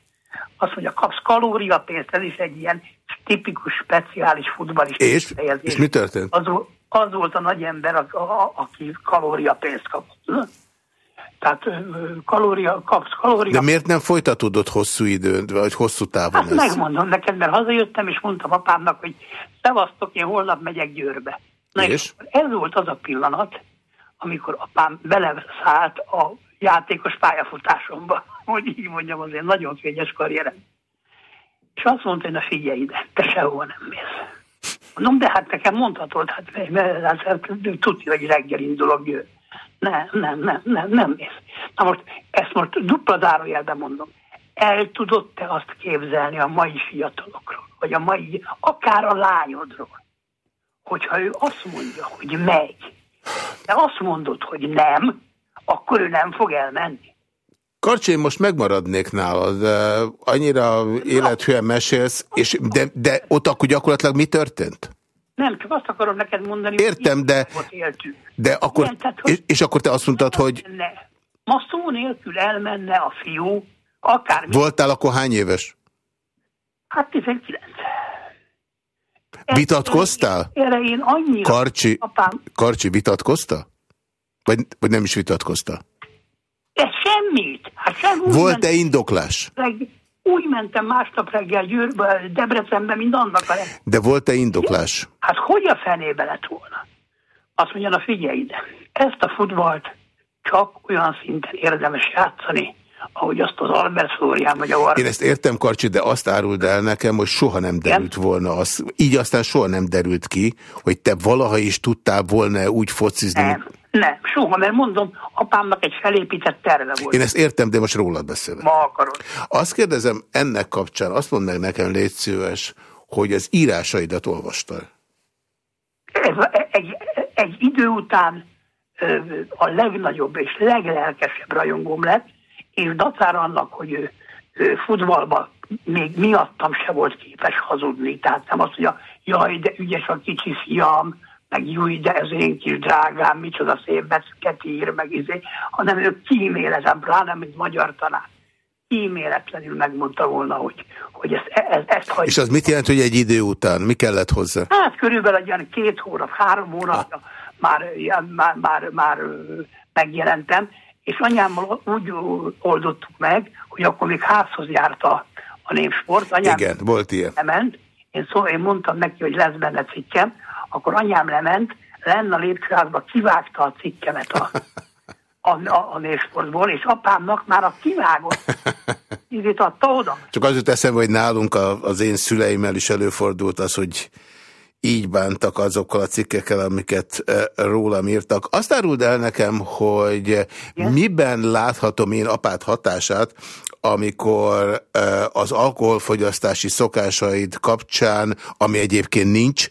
Azt mondja, kapsz kalóriapénzt, ez is egy ilyen tipikus, speciális futballista. És? És mi történt? Az, az volt a nagy ember, a, a, aki kalóriapénzt kapott. Tehát kalória, kapsz kalória. De miért nem folytatódott hosszú időn, vagy hosszú távon hát ez? megmondom neked, mert hazajöttem, és mondtam apámnak, hogy szevasztok, én holnap megyek Győrbe. Na és? Ez volt az a pillanat, amikor apám beleszállt a játékos pályafutásomba, (laughs) hogy így mondjam, azért nagyon fényes karrierem. És azt mondta, hogy na figyelj ide, te sehova nem mész. Mondom, de hát nekem mondhatod, hát, mert, mert, mert tudja, hogy reggel indulok Győrbe. Nem, nem, nem, nem, nem mész. Na most ezt most dupla zárójelben mondom. El tudod te azt képzelni a mai fiatalokról, vagy a mai, akár a lányodról, hogyha ő azt mondja, hogy megy, de azt mondod, hogy nem, akkor ő nem fog elmenni. Karcsi, én most megmaradnék nálad, annyira élethűen mesélsz, és de, de ott akkor gyakorlatilag mi történt? Nem, csak azt akarom neked mondani, Értem, de, de akkor, Igen, tehát, és, és akkor te azt mondtad, hogy... Ma szó nélkül elmenne a fiú, akár... Voltál akkor hány éves? Hát 19. Vitatkoztál? Erre én annyira... Karcsi, apám... Karcsi vitatkozta? Vagy, vagy nem is vitatkozta? Ez semmit. Hát semmi Volt-e indoklás? Úgy mentem másnap reggel Győrbe, Debrecenbe, mint annak a... De volt-e indoklás? Hát hogy a fenébe lett volna? Azt mondja, na figyelj ide, ezt a futballt csak olyan szinten érdemes játszani, ahogy azt az Albert Florian vagy a Én ezt értem, Karcsi, de azt áruld el nekem, hogy soha nem derült Igen? volna. Az, így aztán soha nem derült ki, hogy te valaha is tudtál volna úgy focizni. Nem, nem, soha, mert mondom, apámnak egy felépített terve volt. Én ezt értem, de most rólad beszélek. Ma akarod. Azt kérdezem ennek kapcsán, azt mondd meg nekem, légy szíves, hogy az írásaidat olvastál. Ez, egy, egy idő után a legnagyobb és leglelkesebb rajongóm lett, és dacára annak, hogy ő, ő futballban még miattam se volt képes hazudni. Tehát nem azt mondja, jaj, de ügyes a kicsi fiam, meg júj, de ez én kis drágám, micsoda szép betűket ír, meg izé, hanem ő kíméletem, pláne, mint magyar tanár. Kíméletlenül megmondta volna, hogy, hogy ezt, ez, ezt hagyja. És az mit jelent, hogy egy idő után? Mi kellett hozzá? Hát körülbelül egy ilyen két hónap, három hónapja már, már, már, már megjelentem, és anyámmal úgy oldottuk meg, hogy akkor még házhoz járt a, a népsport. Anyám Igen, volt ilyen. Lement. Én, szó, én mondtam neki, hogy lesz benne cikkem, akkor anyám lement, lenne a lépcsőházba kivágta a cikkemet a, a, a, a népsportból, és apámnak már a kivágott (laughs) ízét adta oda. Csak az jut eszembe, hogy nálunk a, az én szüleimmel is előfordult az, hogy így bántak azokkal a cikkekkel, amiket rólam írtak. Azt áruld el nekem, hogy miben láthatom én apát hatását, amikor az alkoholfogyasztási szokásaid kapcsán, ami egyébként nincs,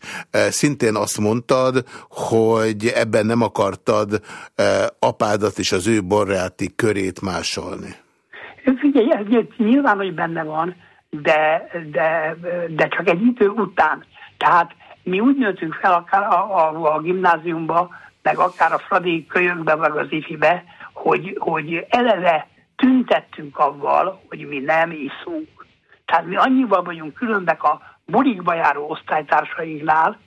szintén azt mondtad, hogy ebben nem akartad apádat és az ő baráti körét másolni. Figyelj, ez nyilván, hogy benne van, de, de, de csak egy idő után. Tehát mi úgy nőttünk fel akár a, a, a gimnáziumba, meg akár a Fradi kölyökbe, meg az ifibe, hogy, hogy eleve tüntettünk avval, hogy mi nem iszunk. Tehát mi annyival vagyunk különbek a bulikba járó osztálytársainknál,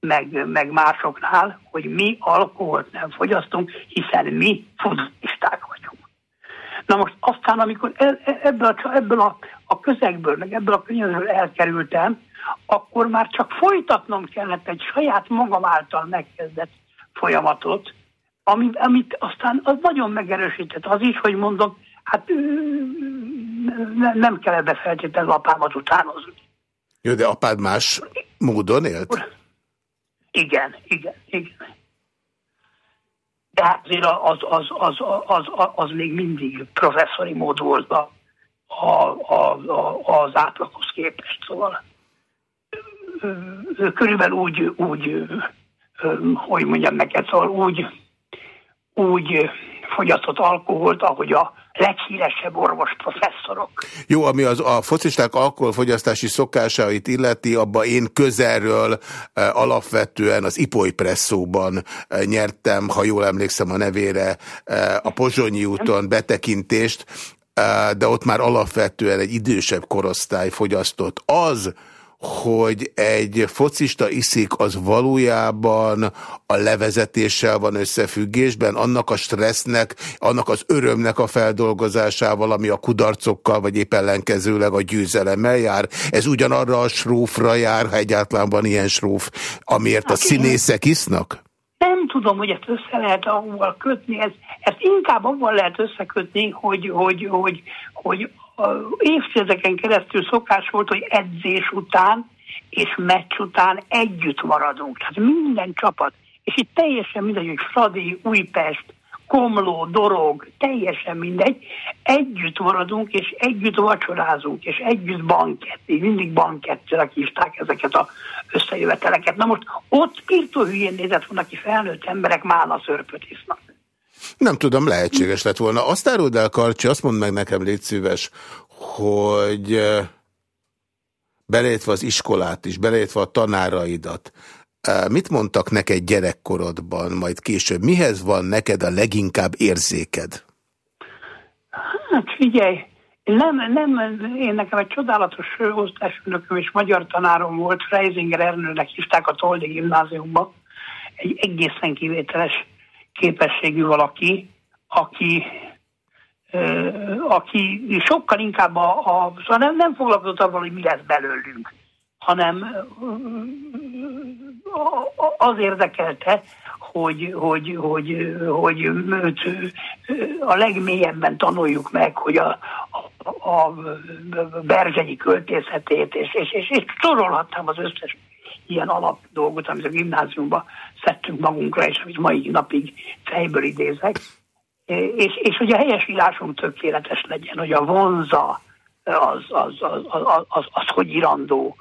meg, meg másoknál, hogy mi alkoholt nem fogyasztunk, hiszen mi futbolisták vagyunk. Na most aztán, amikor e, e, ebből, a, ebből a, a közegből, meg ebből a könyvből elkerültem, akkor már csak folytatnom kellett egy saját magam által megkezdett folyamatot, amit, amit aztán az nagyon megerősített az is, hogy mondom, hát nem kell ebbe feltétlenül apámat utánozni. Jó, de apád más módon élt? Igen, igen, igen. de azért az, az, az, az, az, az még mindig professzori mód volt a, a, a, a, az átlaghoz képest. Szóval körülbelül úgy, úgy hogy mondjam neked, szóval úgy, úgy fogyasztott alkoholt, ahogy a leghíresebb orvos professzorok. Jó, ami az, a focisták alkoholfogyasztási szokásait illeti, abba én közelről e, alapvetően az Ipoly Presszóban e, nyertem, ha jól emlékszem a nevére, e, a Pozsonyi úton betekintést, e, de ott már alapvetően egy idősebb korosztály fogyasztott. Az, hogy egy focista iszik, az valójában a levezetéssel van összefüggésben, annak a stressznek, annak az örömnek a feldolgozásával, ami a kudarcokkal, vagy épp ellenkezőleg a győzelemmel jár. Ez ugyanarra a srófra jár, ha egyáltalán van ilyen sróf, amiért a hát színészek isznak? Nem tudom, hogy ezt össze lehet ahol kötni, ez, ezt inkább abban lehet összekötni, hogy, hogy, hogy, hogy évtizedeken keresztül szokás volt, hogy edzés után és meccs után együtt maradunk. Tehát minden csapat. És itt teljesen mindegy, hogy Fradi, Újpest, Komló, Dorog, teljesen mindegy. Együtt maradunk, és együtt vacsorázunk, és együtt bankett. Mindig bankettelek hívták ezeket a összejöveteleket. Na most ott írtó hülyén nézett volna, aki felnőtt emberek mála szörpöt isznak. Nem tudom, lehetséges lett volna. Azt áruld el, Karcsi, azt mondd meg nekem, légy szíves, hogy belétve az iskolát is, belétve a tanáraidat, mit mondtak neked gyerekkorodban, majd később? Mihez van neked a leginkább érzéked? Hát figyelj, nem, nem, én nekem egy csodálatos osztásfőnököm és magyar tanárom volt, Freisinger Ernőnek hívták a Toldi gimnáziumba, egy egészen kivételes képességű valaki, aki, aki sokkal inkább a, a szóval nem, nem foglalkozott avval, hogy mi lesz belőlünk, hanem az érdekelte, hogy, hogy, hogy, hogy őt a legmélyebben tanuljuk meg, hogy a, a, a berzsenyi költészetét, és, és, és, és sorolhatnám az összes ilyen alap dolgot, amit a gimnáziumban szedtünk magunkra, és amit mai napig fejből idézek. És, és hogy a helyesírásunk tökéletes legyen, hogy a vonza az, az, az, az, az, az, az hogy irandó,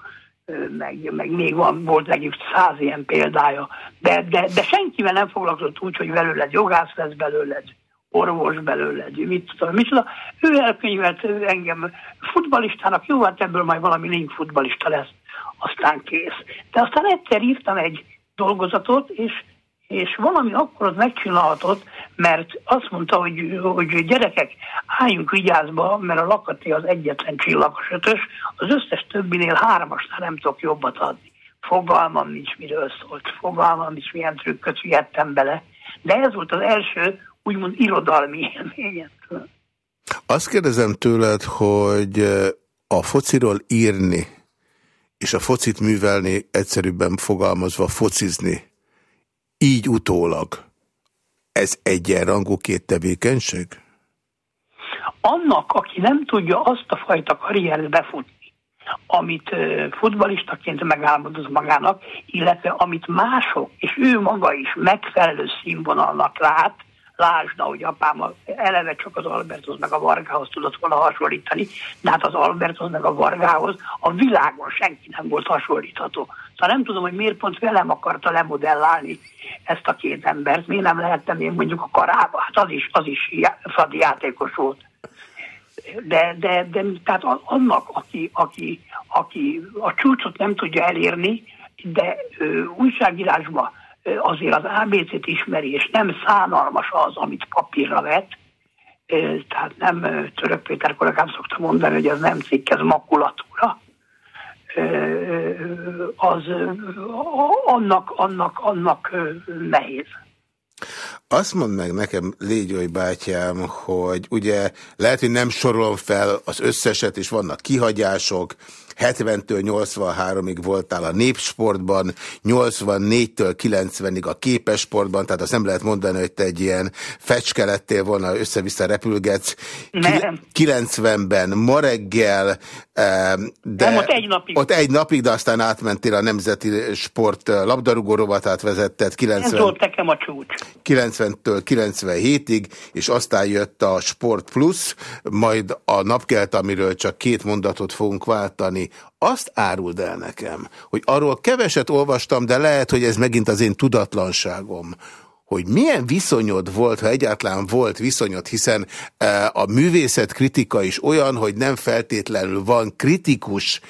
meg, meg még van, volt nekik száz ilyen példája, de, de, de senkivel nem foglalkozott úgy, hogy belőled jogász lesz belőled, orvos belőled, mit tudom, mit tudom. Ő elkönyvelt engem futbalistának, jó, hát ebből majd valami link futbalista lesz aztán kész. De aztán egyszer írtam egy dolgozatot, és, és valami akkor ott megcsinálhatott, mert azt mondta, hogy, hogy gyerekek, álljunk vigyázba, mert a lakati az egyetlen csillagos ötös, az összes többinél hármasnál nem tudok jobbat adni. Fogalmam nincs, miről szólt, fogalmam nincs, milyen trükköt vihettem bele. De ez volt az első, úgymond irodalmi (laughs) élményem. Azt kérdezem tőled, hogy a fociról írni, és a focit művelni, egyszerűbben fogalmazva focizni, így utólag, ez egyenrangú két tevékenység? Annak, aki nem tudja azt a fajta karriert befutni, amit futbalistaként megálmodoz magának, illetve amit mások, és ő maga is megfelelő színvonalnak lát, Lásd, hogy apám eleve csak az Alberthoz meg a Vargához tudott volna hasonlítani, de hát az Alberthoz meg a Vargához a világon senki nem volt hasonlítható. Szóval nem tudom, hogy miért pont velem akarta lemodellálni ezt a két embert. Miért nem lehettem én mondjuk a karába? Hát az is, az is Fradi játékos volt. De, de, de tehát annak, aki, aki, aki a csúcsot nem tudja elérni, de ö, újságírásban azért az ABC-t ismeri, és nem szánalmas az, amit papírra vett, tehát nem Török Péter kollégám szokta mondani, hogy ez nem cikk, ez makulatúra, az annak, annak, annak nehéz. Azt mondd meg nekem, Légy bátyám, hogy ugye lehet, hogy nem sorolom fel az összeset, és vannak kihagyások, 70-től 83-ig voltál a népsportban, 84-től 90-ig a képesportban, tehát azt nem lehet mondani, hogy te egy ilyen fecske lettél volna, össze-vissza repülgetsz. 90-ben ma reggel, de nem, ott egy napig. Ott egy napig, de aztán átmentél a Nemzeti Sport labdarúgó rovatát vezetted. 90, Ez volt nekem a csúcs. 90-től 97-ig, és aztán jött a Sport Plus, majd a napkelt, amiről csak két mondatot fogunk váltani. Azt áruld el nekem, hogy arról keveset olvastam, de lehet, hogy ez megint az én tudatlanságom, hogy milyen viszonyod volt, ha egyáltalán volt viszonyod, hiszen e, a művészet kritika is olyan, hogy nem feltétlenül van kritikus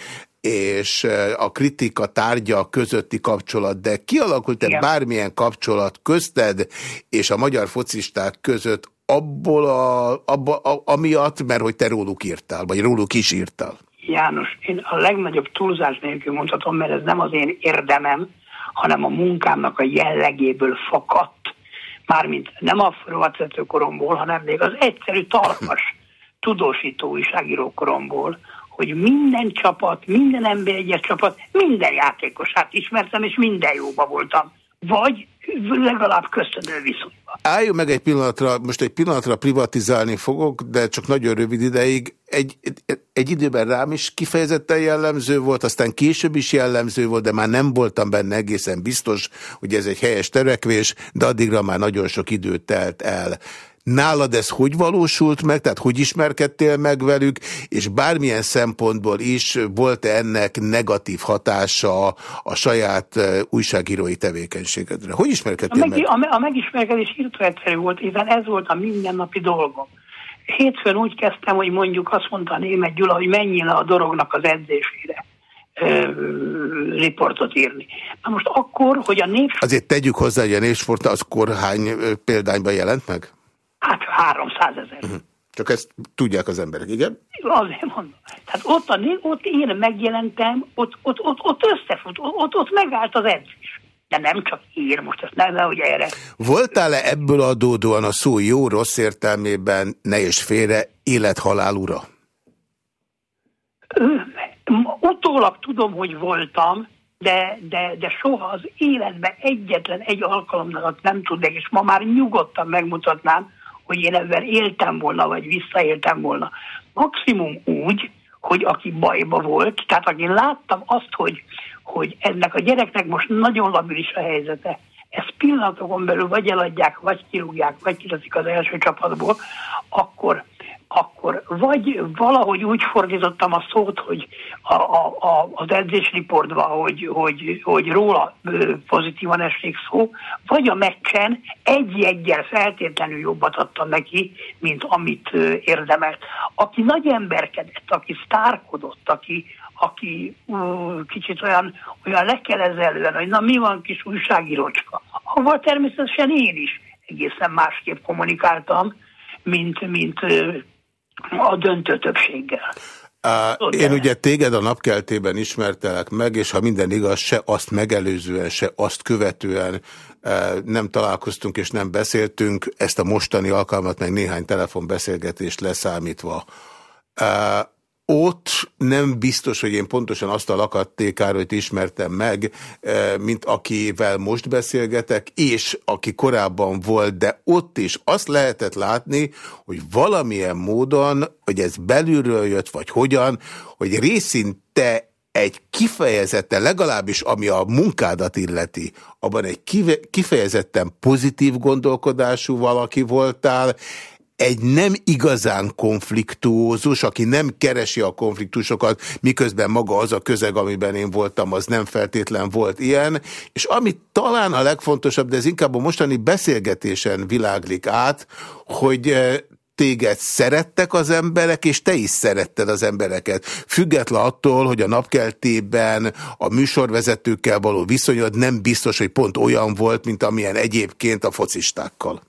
és e, a kritika tárgya közötti kapcsolat, de kialakult-e bármilyen kapcsolat közted és a magyar focisták között abból a, abba, a, amiatt, mert hogy te róluk írtál, vagy róluk is írtál? János, én a legnagyobb túlzás nélkül mondhatom, mert ez nem az én érdemem, hanem a munkámnak a jellegéből fakadt, mármint nem a koromból, hanem még az egyszerű tartmas tudósító újságíró koromból, hogy minden csapat, minden ember egyes csapat, minden játékosát ismertem, és minden jóba voltam. Vagy legalább köszönő viszonyban. Álljunk meg egy pillanatra, most egy pillanatra privatizálni fogok, de csak nagyon rövid ideig. Egy, egy, időben rám is kifejezetten jellemző volt, aztán később is jellemző volt, de már nem voltam benne egészen biztos, hogy ez egy helyes törekvés, de addigra már nagyon sok idő telt el. Nálad ez hogy valósult meg, tehát hogy ismerkedtél meg velük, és bármilyen szempontból is volt-e ennek negatív hatása a saját újságírói tevékenységedre? Hogy ismerkedtél a meg? A, a megismerkedés írtó egyszerű volt, hiszen ez volt a mindennapi dolgom. Hétfőn úgy kezdtem, hogy mondjuk azt mondta a német Gyula, hogy menjél a dorognak az edzésére riportot írni. Na most akkor, hogy a népsport... Azért tegyük hozzá, hogy a népsport az korhány példányban jelent meg? Hát 300 ezer. Uh -huh. Csak ezt tudják az emberek, igen? Azért mondom. Tehát ott, a, ott én megjelentem, ott, ott, ott, ott összefut, ott, ott megállt az edzés. De nem csak én, most ezt nem, hogy erre. Voltál-e ebből adódóan a szó jó-rossz értelmében, ne és félre, élet-halál ura? Utólag tudom, hogy voltam, de, de, de soha az életben egyetlen egy alkalomnak nem tudnék, és ma már nyugodtan megmutatnám, hogy én ebben éltem volna, vagy visszaéltem volna. Maximum úgy, hogy aki bajba volt, tehát aki láttam azt, hogy, hogy ennek a gyereknek most nagyon labilis a helyzete, ezt pillanatokon belül vagy eladják, vagy kirúgják, vagy kiteszik az első csapatból, akkor akkor vagy valahogy úgy fordítottam a szót, hogy a, a, a, az edzésriportban, hogy, hogy, hogy róla pozitívan esnék szó, vagy a meccsen egy-egyel feltétlenül jobbat adtam neki, mint amit érdemelt. Aki nagy emberkedett, aki sztárkodott, aki, aki uh, kicsit olyan, olyan lekelezelően, hogy na mi van kis újságírócska, ahol természetesen én is egészen másképp kommunikáltam, mint, mint a döntő többséggel. Uh, én ugye téged a napkeltében ismertelek meg, és ha minden igaz, se azt megelőzően, se azt követően uh, nem találkoztunk és nem beszéltünk, ezt a mostani alkalmat meg néhány telefonbeszélgetést leszámítva. Uh, ott nem biztos, hogy én pontosan azt a lakattékárolyt ismertem meg, eh, mint akivel most beszélgetek, és aki korábban volt, de ott is azt lehetett látni, hogy valamilyen módon, hogy ez belülről jött, vagy hogyan, hogy részinte egy kifejezetten, legalábbis ami a munkádat illeti, abban egy kifejezetten pozitív gondolkodású valaki voltál, egy nem igazán konfliktuózus, aki nem keresi a konfliktusokat, miközben maga az a közeg, amiben én voltam, az nem feltétlen volt ilyen, és ami talán a legfontosabb, de ez inkább a mostani beszélgetésen világlik át, hogy eh, téged szerettek az emberek, és te is szeretted az embereket. Független attól, hogy a napkeltében a műsorvezetőkkel való viszonyod nem biztos, hogy pont olyan volt, mint amilyen egyébként a focistákkal.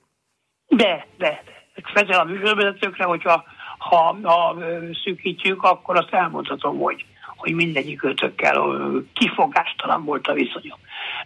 De, de, de speciál a műsorvezetőkre, hogyha ha, ha szűkítjük, akkor azt elmondhatom, hogy, hogy mindegyik ötökkel kifogástalan volt a viszonyom.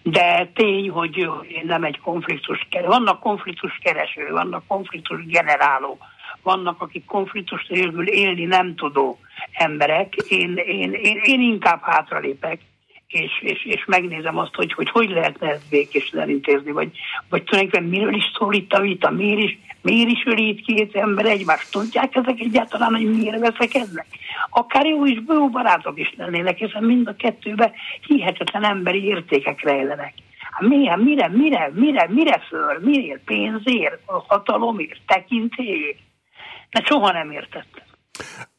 De tény, hogy nem egy konfliktus kereső. Vannak konfliktus kereső, vannak konfliktus generáló, vannak, akik konfliktus nélkül élni nem tudó emberek, én, én, én, én inkább hátralépek, és, és, és megnézem azt, hogy, hogy hogy lehetne ezt békésen elintézni, vagy, vagy tulajdonképpen miről is szól itt a vita, miért is, miért is öli itt két ember egymást, tudják ezek egyáltalán, hogy miért veszekednek? Akár jó is, jó barátok is lennének, hiszen mind a kettőben hihetetlen emberi értékek rejlenek. Hát milyen, mire, mire, mire, mire föl, miért, pénzért, hatalomért, tekintélyért? De soha nem értettem.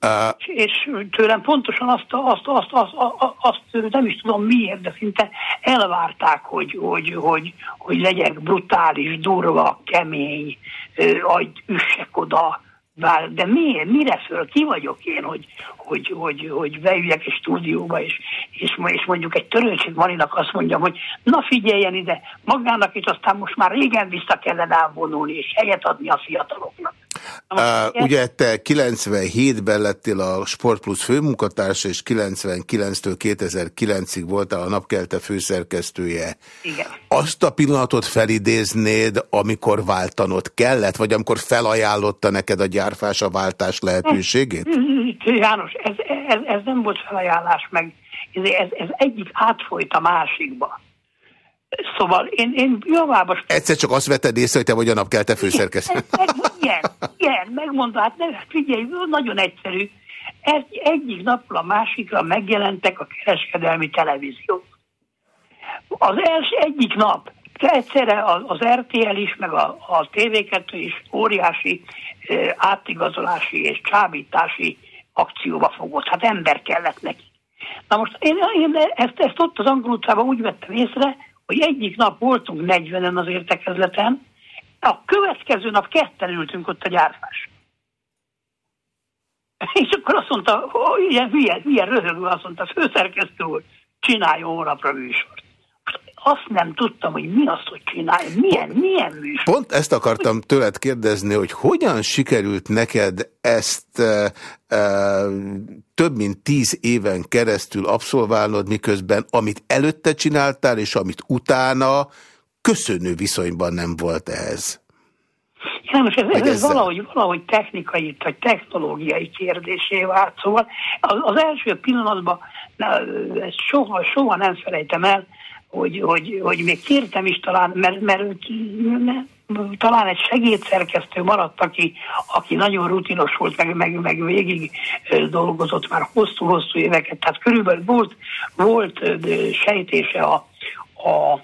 Uh, és tőlem pontosan azt, azt, azt, azt, azt, azt nem is tudom miért, de szinte elvárták, hogy, hogy, hogy, hogy legyek brutális, durva, kemény, hogy üssek oda, de miért, mire föl, ki vagyok én, hogy, hogy, hogy, hogy beüljek egy stúdióba, és, és, és mondjuk egy töröltség Marinak azt mondjam, hogy na figyeljen ide, magának itt aztán most már régen vissza kellene elvonulni, és helyet adni a fiataloknak. Uh, ugye te 97-ben lettél a Sport Plus főmunkatársa, és 99-től 2009-ig voltál a napkelte főszerkesztője. Igen. Azt a pillanatot felidéznéd, amikor váltanod kellett, vagy amikor felajánlotta neked a gyárfás a váltás lehetőségét? János, ez, ez, ez nem volt felajánlás, meg ez, ez, ez egyik átfolyt a másikba. Szóval én, én javába... Egyszer csak azt vetted észre, hogy te vagy a napkelte főszerkesztő. Igen, igen, megmondta, hát ne, figyelj, nagyon egyszerű. Egy, egyik napról a másikra megjelentek a kereskedelmi televíziók. Az első egyik nap, egyszerre az RTL is, meg a, a TV2 is óriási e, átigazolási és csábítási akcióba fogott. Hát ember kellett neki. Na most én, én ezt, ezt ott az angol utcában úgy vettem észre, hogy egyik nap voltunk 40-en az értekezleten, a következő nap ketten ültünk ott a gyárfás. És akkor azt mondta, ilyen, milyen, milyen röhögő, azt mondta, főszerkesztő úr, csináljon hónapra műsort. Azt nem tudtam, hogy mi az, hogy csinálj, milyen, milyen műsor. Pont ezt akartam tőled kérdezni, hogy hogyan sikerült neked ezt e, e, több mint tíz éven keresztül abszolválnod, miközben amit előtte csináltál, és amit utána, köszönő viszonyban nem volt ehhez. János, ez, ez valahogy, valahogy technikai, vagy technológiai kérdésé vált. Szóval az, az első pillanatban ezt soha, soha nem felejtem el, hogy, hogy, hogy még kértem is talán, mert, mert ne, talán egy segédszerkesztő maradt, aki, aki nagyon rutinos volt, meg, meg, meg végig dolgozott már hosszú-hosszú éveket, tehát körülbelül volt, volt sejtése a, a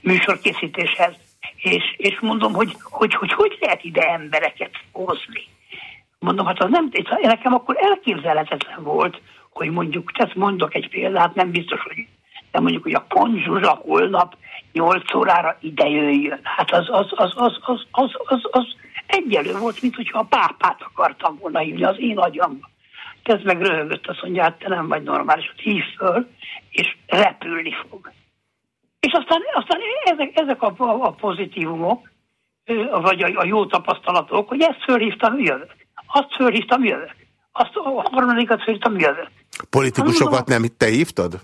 műsorkészítéshez, és, és mondom, hogy hogy, hogy hogy lehet ide embereket hozni. Mondom, hát az nem, nekem akkor elképzelhetetlen volt, hogy mondjuk, ezt mondok egy példát, nem biztos, hogy de mondjuk, hogy a Pont Zsuzsa holnap 8 órára ide jöjjön. Hát az, az, az, az, az, az, az, az egyelő volt, mint hogyha a pápát akartam volna hívni az én agyamba. Ez meg röhögött, azt mondja, hát te nem vagy normális, hogy hív föl, és repülni fog. És aztán, aztán ezek, ezek a, a, a pozitívumok, vagy a, a jó tapasztalatok, hogy ezt fölhívtam, jövök. Azt fölhívtam, jövök. Azt a harmadikat fölhívtam, jövök. Politikusokat nem te hívtad?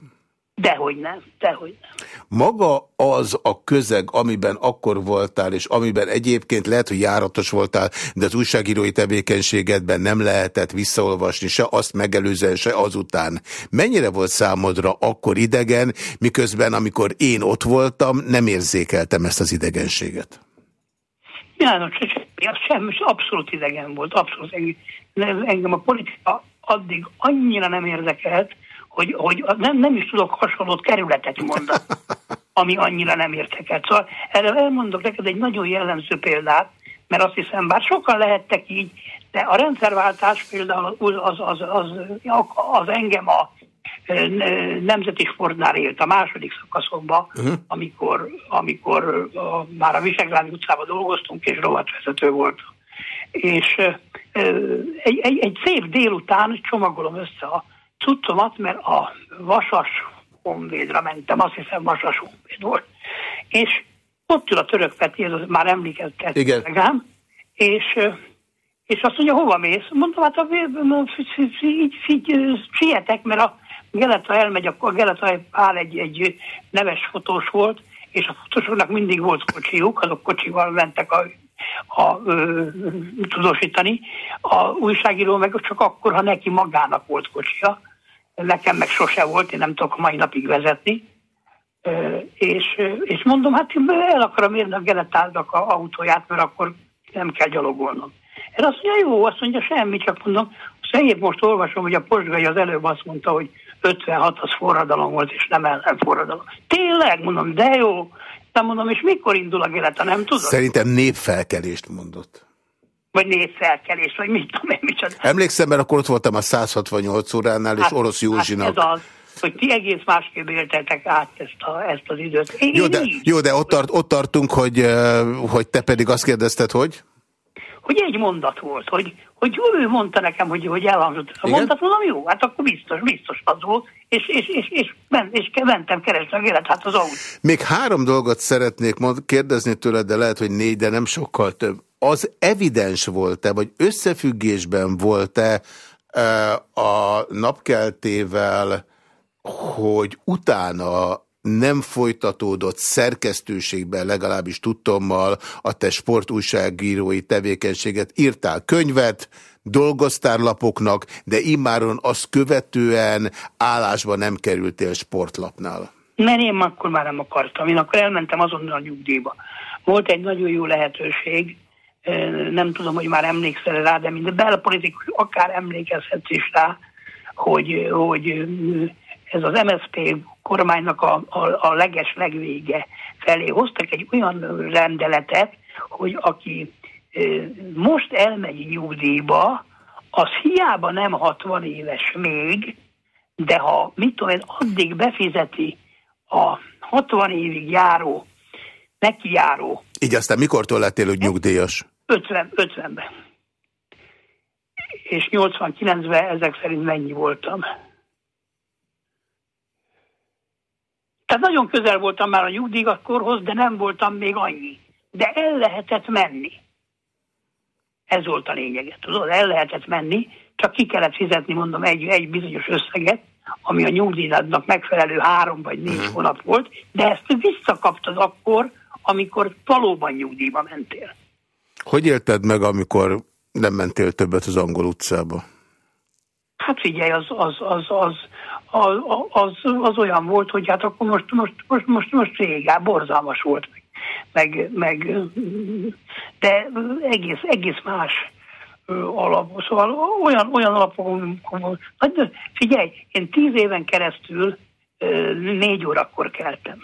Dehogy nem, dehogy nem. Maga az a közeg, amiben akkor voltál, és amiben egyébként lehet, hogy járatos voltál, de az újságírói tevékenységedben nem lehetett visszaolvasni se azt megelőzően, se azután. Mennyire volt számodra akkor idegen, miközben amikor én ott voltam, nem érzékeltem ezt az idegenséget? János, semmi, abszolút idegen volt, abszolút. Engem a politika addig annyira nem érdekelt, hogy, hogy nem, nem is tudok hasonlót kerületet mondani, (laughs) ami annyira nem értekelt. Szóval erre elmondok neked egy nagyon jellemző példát, mert azt hiszem, bár sokan lehettek így, de a rendszerváltás például az, az, az, az, az engem a nemzeti sportnál élt a második szakaszokban, uh-huh. amikor, amikor a, már a Visegrádi utcában dolgoztunk, és rovatvezető volt. És egy, egy, egy szép délután csomagolom össze a cuccomat, mert a Vasas honvédra mentem, azt hiszem Vasas honvéd volt. És ott ül a török Peti, ez már emlékeztet rám, és, és azt mondja, hova mész? Mondtam, hát a, így, így sietek, mert a Geleta elmegy, a Geleta áll egy, egy neves fotós volt, és a fotósoknak mindig volt kocsijuk, azok kocsival mentek a a, ö, tudósítani. A újságíró meg csak akkor, ha neki magának volt kocsia, nekem meg sose volt, én nem tudok mai napig vezetni. És, és mondom, hát el akarom érni a Genetáldnak a autóját, mert akkor nem kell gyalogolnom. Erre azt mondja, jó, azt mondja, semmi, csak mondom, épp most olvasom, hogy a Posgai az előbb azt mondta, hogy 56 az forradalom volt, és nem ellen forradalom. Tényleg, mondom, de jó. Nem mondom, és mikor indul a Geleta, nem tudod? Szerintem népfelkelést mondott. Vagy népfelkelést, vagy mit tudom én, micsoda. Emlékszem, mert akkor ott voltam a 168 óránál, hát, és Orosz Józsinak. Hát ez az, hogy ti egész másképp éltetek át ezt, a, ezt az időt. Én, jó, de, jó, de ott, tart, ott tartunk, hogy, hogy te pedig azt kérdezted, hogy? hogy egy mondat volt, hogy, hogy ő mondta nekem, hogy, hogy elhangzott a Igen? mondat, mondom, jó, hát akkor biztos, biztos az volt, és, és, és, és, men, és mentem keresni a élet, hát az aut. Még három dolgot szeretnék mond, kérdezni tőled, de lehet, hogy négy, de nem sokkal több. Az evidens volt-e, vagy összefüggésben volt-e a napkeltével, hogy utána nem folytatódott szerkesztőségben, legalábbis tudtommal a te sportújságírói tevékenységet. Írtál könyvet, dolgoztál lapoknak, de immáron azt követően állásba nem kerültél sportlapnál. Mert én akkor már nem akartam. Én akkor elmentem azonnal a nyugdíjba. Volt egy nagyon jó lehetőség, nem tudom, hogy már emlékszel rá, de minden belpolitikus akár emlékezhetsz is rá, hogy, hogy ez az MSZP kormánynak a, a, a leges legvége felé hoztak egy olyan rendeletet, hogy aki most elmegy nyugdíjba, az hiába nem 60 éves még, de ha, mit tudom én, addig befizeti a 60 évig járó, neki járó. Így aztán mikortól lettél hogy nyugdíjas? 50, 50-ben. És 89-ben ezek szerint mennyi voltam? Tehát nagyon közel voltam már a nyugdíjkorhoz, de nem voltam még annyi. De el lehetett menni. Ez volt a lényeget. Tudod, el lehetett menni, csak ki kellett fizetni, mondom, egy, egy bizonyos összeget, ami a nyugdíjadnak megfelelő három vagy négy uh-huh. hónap volt, de ezt visszakaptad akkor, amikor valóban nyugdíjba mentél. Hogy élted meg, amikor nem mentél többet az angol utcába? Hát figyelj, az, az, az, az, az, az, az olyan volt, hogy hát akkor most, most, most, most, most régá, borzalmas volt, meg, meg, de egész, egész más alap. Szóval olyan, olyan alapokon, hát figyelj, én tíz éven keresztül négy órakor keltem.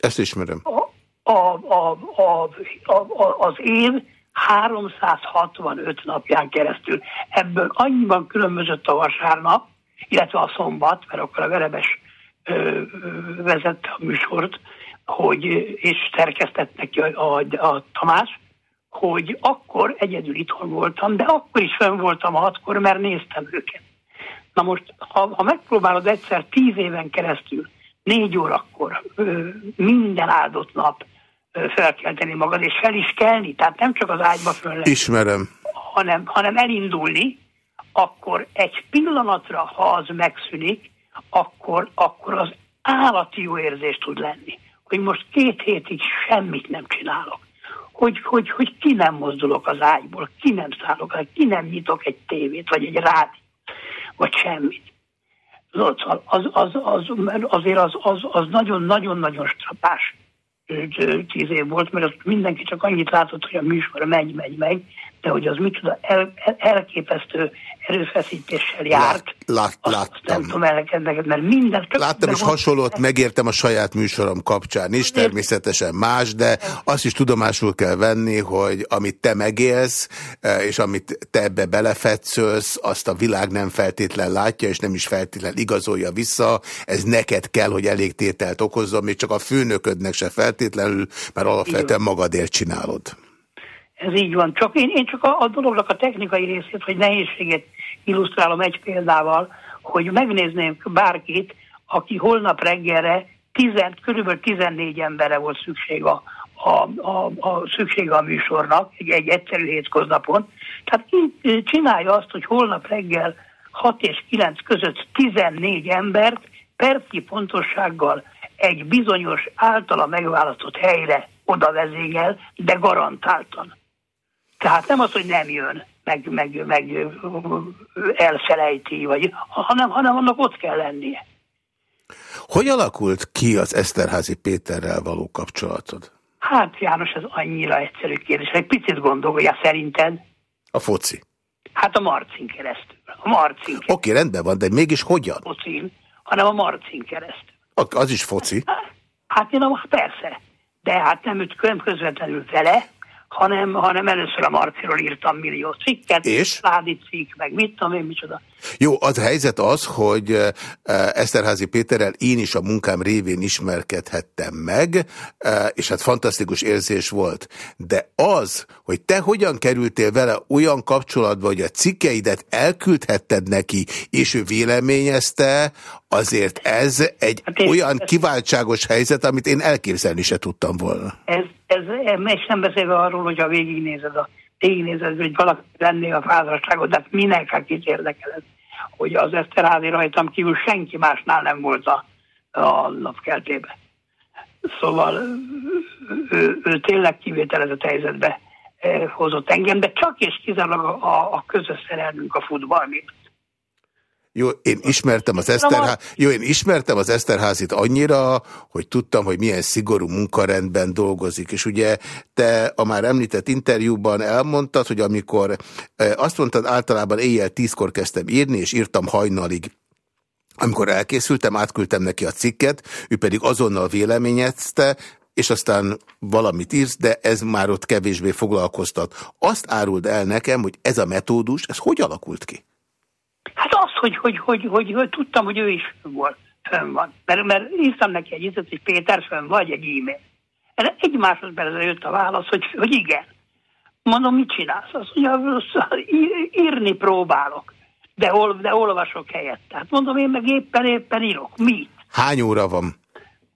Ezt ismerem. A, a, a, a, a, az év 365 napján keresztül. Ebből annyiban különbözött a vasárnap, illetve a szombat, mert akkor a Verebes ö, vezette a műsort, hogy, és szerkesztett neki a, a, a Tamás, hogy akkor egyedül itthon voltam, de akkor is fönn voltam a hatkor, mert néztem őket. Na most, ha, ha megpróbálod egyszer tíz éven keresztül, négy órakor, ö, minden áldott nap felkelteni magad, és fel is kelni, tehát nem csak az ágyba föl Ismerem. Hanem, hanem elindulni, akkor egy pillanatra, ha az megszűnik, akkor, akkor az állati jó érzés tud lenni. Hogy most két hétig semmit nem csinálok. Hogy, hogy, hogy ki nem mozdulok az ágyból, ki nem szállok el, ki nem nyitok egy tévét, vagy egy rádiót, vagy semmit. Az, az, az, az, azért az, az, az nagyon-nagyon-nagyon strapás tíz év volt, mert azt mindenki csak annyit látott, hogy a műsor megy, megy, megy, de hogy az micsoda el, el, elképesztő erőfeszítéssel járt. Lát, lát, láttam. Nem tudom neked, mert minden... Láttam, és hasonlót megértem a saját műsorom kapcsán is, természetesen más, de azt is tudomásul kell venni, hogy amit te megélsz, eh, és amit te ebbe belefetszölsz, azt a világ nem feltétlen látja, és nem is feltétlen igazolja vissza. Ez neked kell, hogy elég tételt okozzon, még csak a főnöködnek se feltétlenül, mert alapvetően magadért csinálod. Ez így van. Csak én, én csak a, a dolognak a technikai részét, hogy nehézséget illusztrálom egy példával, hogy megnézném bárkit, aki holnap reggelre tizen, körülbelül 14 emberre volt szükség a, a, a, a szüksége a műsornak, egy, egy egyszerű hétköznapon. Tehát így csinálja azt, hogy holnap reggel 6 és 9 között 14 embert perci pontossággal egy bizonyos általa megválasztott helyre oda vezényel, de garantáltan Tehát nem az, hogy nem jön, meg, meg, meg elfelejti, vagy, hanem, hanem annak ott kell lennie. Hogy alakult ki az Eszterházi Péterrel való kapcsolatod? Hát János, ez annyira egyszerű kérdés. Egy picit gondolja szerinted. A foci. Hát a Marcin keresztül. A Marcin keresztül. Oké, rendben van, de mégis hogyan? Focin, hanem a Marcin keresztül. Az is foci. Hát én a, persze. De hát nem közvetlenül vele, hanem, hanem először a Marciról írtam millió cikket, és? Ládi cikk, meg mit tudom én, micsoda. Jó, az a helyzet az, hogy Eszterházi Péterrel én is a munkám révén ismerkedhettem meg, és hát fantasztikus érzés volt. De az, hogy te hogyan kerültél vele olyan kapcsolatba, hogy a cikkeidet elküldhetted neki, és ő véleményezte, azért ez egy hát olyan ez, kiváltságos helyzet, amit én elképzelni se tudtam volna. Ez, ez, ez sem beszélve arról, hogy a végignézed a végignézed, hogy valaki lenné a házasságot, de hát minek, akit érdekel ez, hogy az Eszterházi rajtam kívül senki másnál nem volt a, a napkeltében. Szóval ő, ő tényleg kivételezett helyzetbe eh, hozott engem, de csak és kizárólag a, a közös szerelmünk a futball miatt. Jó, én ismertem az Eszterhá... Jó, én ismertem az Eszterházit annyira, hogy tudtam, hogy milyen szigorú munkarendben dolgozik. És ugye te a már említett interjúban elmondtad, hogy amikor e, azt mondtad, általában éjjel tízkor kezdtem írni, és írtam hajnalig. Amikor elkészültem, átküldtem neki a cikket, ő pedig azonnal véleményezte, és aztán valamit írsz, de ez már ott kevésbé foglalkoztat. Azt áruld el nekem, hogy ez a metódus, ez hogy alakult ki? Hogy, hogy, hogy, hogy, hogy tudtam, hogy ő is volt, fönn van. Mert, mert írtam neki egy izet, hogy Péter fönn vagy egy e-mail. Erre egy másodpercre jött a válasz, hogy, hogy igen. Mondom, mit csinálsz? Azt mondja, írni próbálok, de, ol, de olvasok helyett. Tehát mondom, én meg éppen, éppen írok. Mit? Hány óra van?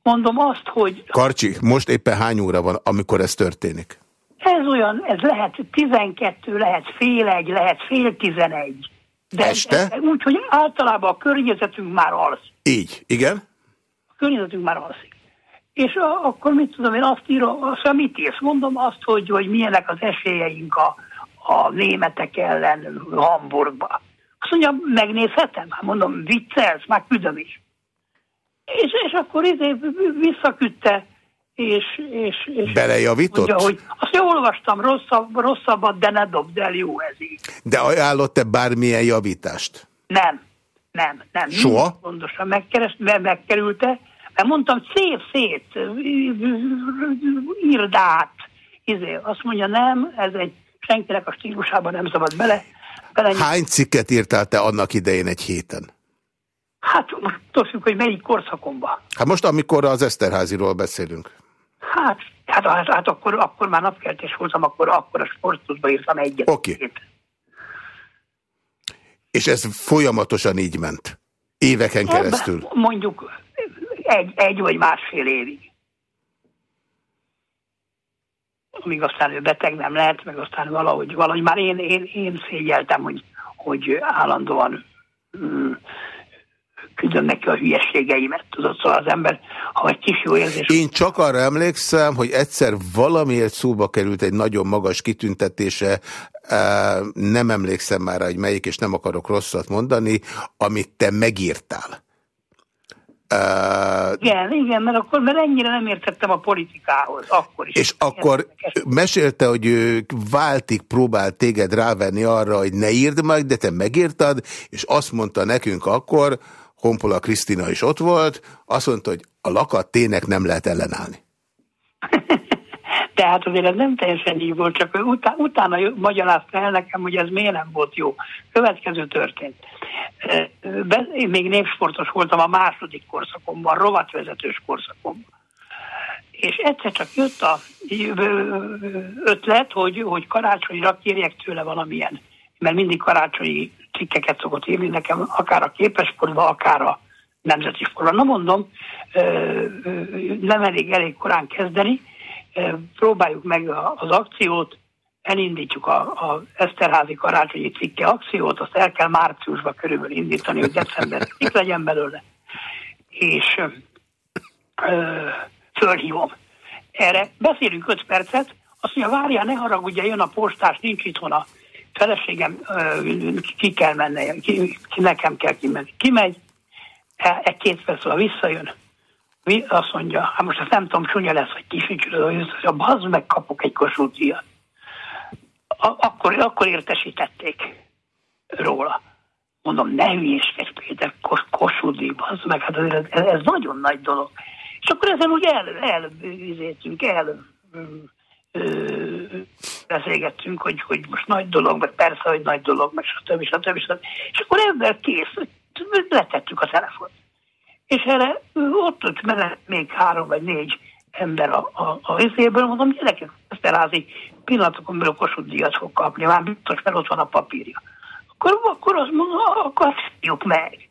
Mondom azt, hogy... Karcsi, most éppen hány óra van, amikor ez történik? Ez olyan, ez lehet 12, lehet fél egy, lehet fél tizenegy. De Este? Úgy, hogy általában a környezetünk már alszik. Így, igen. A környezetünk már alszik. És a, akkor mit tudom én, azt írom, azt mit írsz? Mondom azt, hogy, hogy milyenek az esélyeink a, a németek ellen Hamburgba. Azt mondja, megnézhetem? Hát mondom, viccelsz, már küldöm is. És, és akkor izé visszaküldte és, és, és Belejavított? Mondja, hogy azt jól olvastam, rosszabb, rosszabbat, de ne dobd el, jó ez így. De ajánlott-e bármilyen javítást? Nem, nem, nem. Soha? Pontosan megkeres, megkerülte, mert mondtam, szép, szép, írd át. Izé, azt mondja, nem, ez egy senkinek a stílusában nem szabad bele. bele Hány cikket írtál te annak idején egy héten? Hát most tudjuk, hogy melyik korszakomban. Hát most, amikor az Eszterháziról beszélünk. Hát, hát, hát, hát akkor, akkor már napkeltés voltam, akkor, akkor a sportudba írtam egyet. Oké. Okay. És ez folyamatosan így ment? Éveken keresztül? Mondjuk egy, egy vagy másfél évig. Amíg aztán ő beteg nem lehet, meg aztán valahogy, valahogy már én, én, én szégyeltem, hogy, hogy állandóan mm, küldöm neki a hülyeségeimet, tudod, szóval az ember, ha egy kis jó érzés... Én csak arra emlékszem, hogy egyszer valamiért szóba került egy nagyon magas kitüntetése, nem emlékszem már, hogy melyik, és nem akarok rosszat mondani, amit te megírtál. Uh, igen, igen, mert akkor mert ennyire nem értettem a politikához, akkor is. És akkor mesélte, hogy ő váltig próbált téged rávenni arra, hogy ne írd meg, de te megírtad, és azt mondta nekünk akkor, Honpola Krisztina is ott volt, azt mondta, hogy a lakat tének nem lehet ellenállni. (laughs) Tehát azért ez nem teljesen így volt, csak utá utána magyarázta el nekem, hogy ez miért nem volt jó. Következő történt. Én még népsportos voltam a második korszakomban, rovatvezetős korszakomban. És egyszer csak jött a ötlet, hogy, hogy karácsonyra kérjek tőle valamilyen, mert mindig karácsonyi cikkeket szokott írni nekem, akár a képesportban, akár a nemzeti sportban. Na mondom, nem elég elég korán kezdeni, próbáljuk meg az akciót, elindítjuk a, a Eszterházi karácsonyi cikke akciót, azt el kell márciusba körülbelül indítani, hogy december (laughs) itt legyen belőle. És ö, fölhívom. Erre beszélünk 5 percet, Azt mondja, várjál, ne haragudj, jön a postás, nincs itthon a feleségem, ki kell menni, ki, ki nekem kell kimenni. Kimegy, e, egy-két perc visszajön, azt mondja, hát most azt nem tudom, csúnya lesz, vagy kisikülő, hogy a bazd meg kapok egy Kossuth díjat. Akkor, akkor értesítették róla. Mondom, ne hülyéskedj Péter, kos, Kossuth díj, bazd meg, hát ez, ez, nagyon nagy dolog. És akkor ezen úgy el, el, el, beszélgettünk, hogy, hogy most nagy dolog, meg persze, hogy nagy dolog, meg stb. stb. stb. És akkor ebben kész, letettük a telefont. És erre ott ott mellett még három vagy négy ember a, a, a részéből, mondom, gyerekek, Eszterházi pillanatokon belül Kossuth díjat fog kapni, már biztos, mert ott van a papírja. Akkor, akkor azt mondom, akkor azt meg.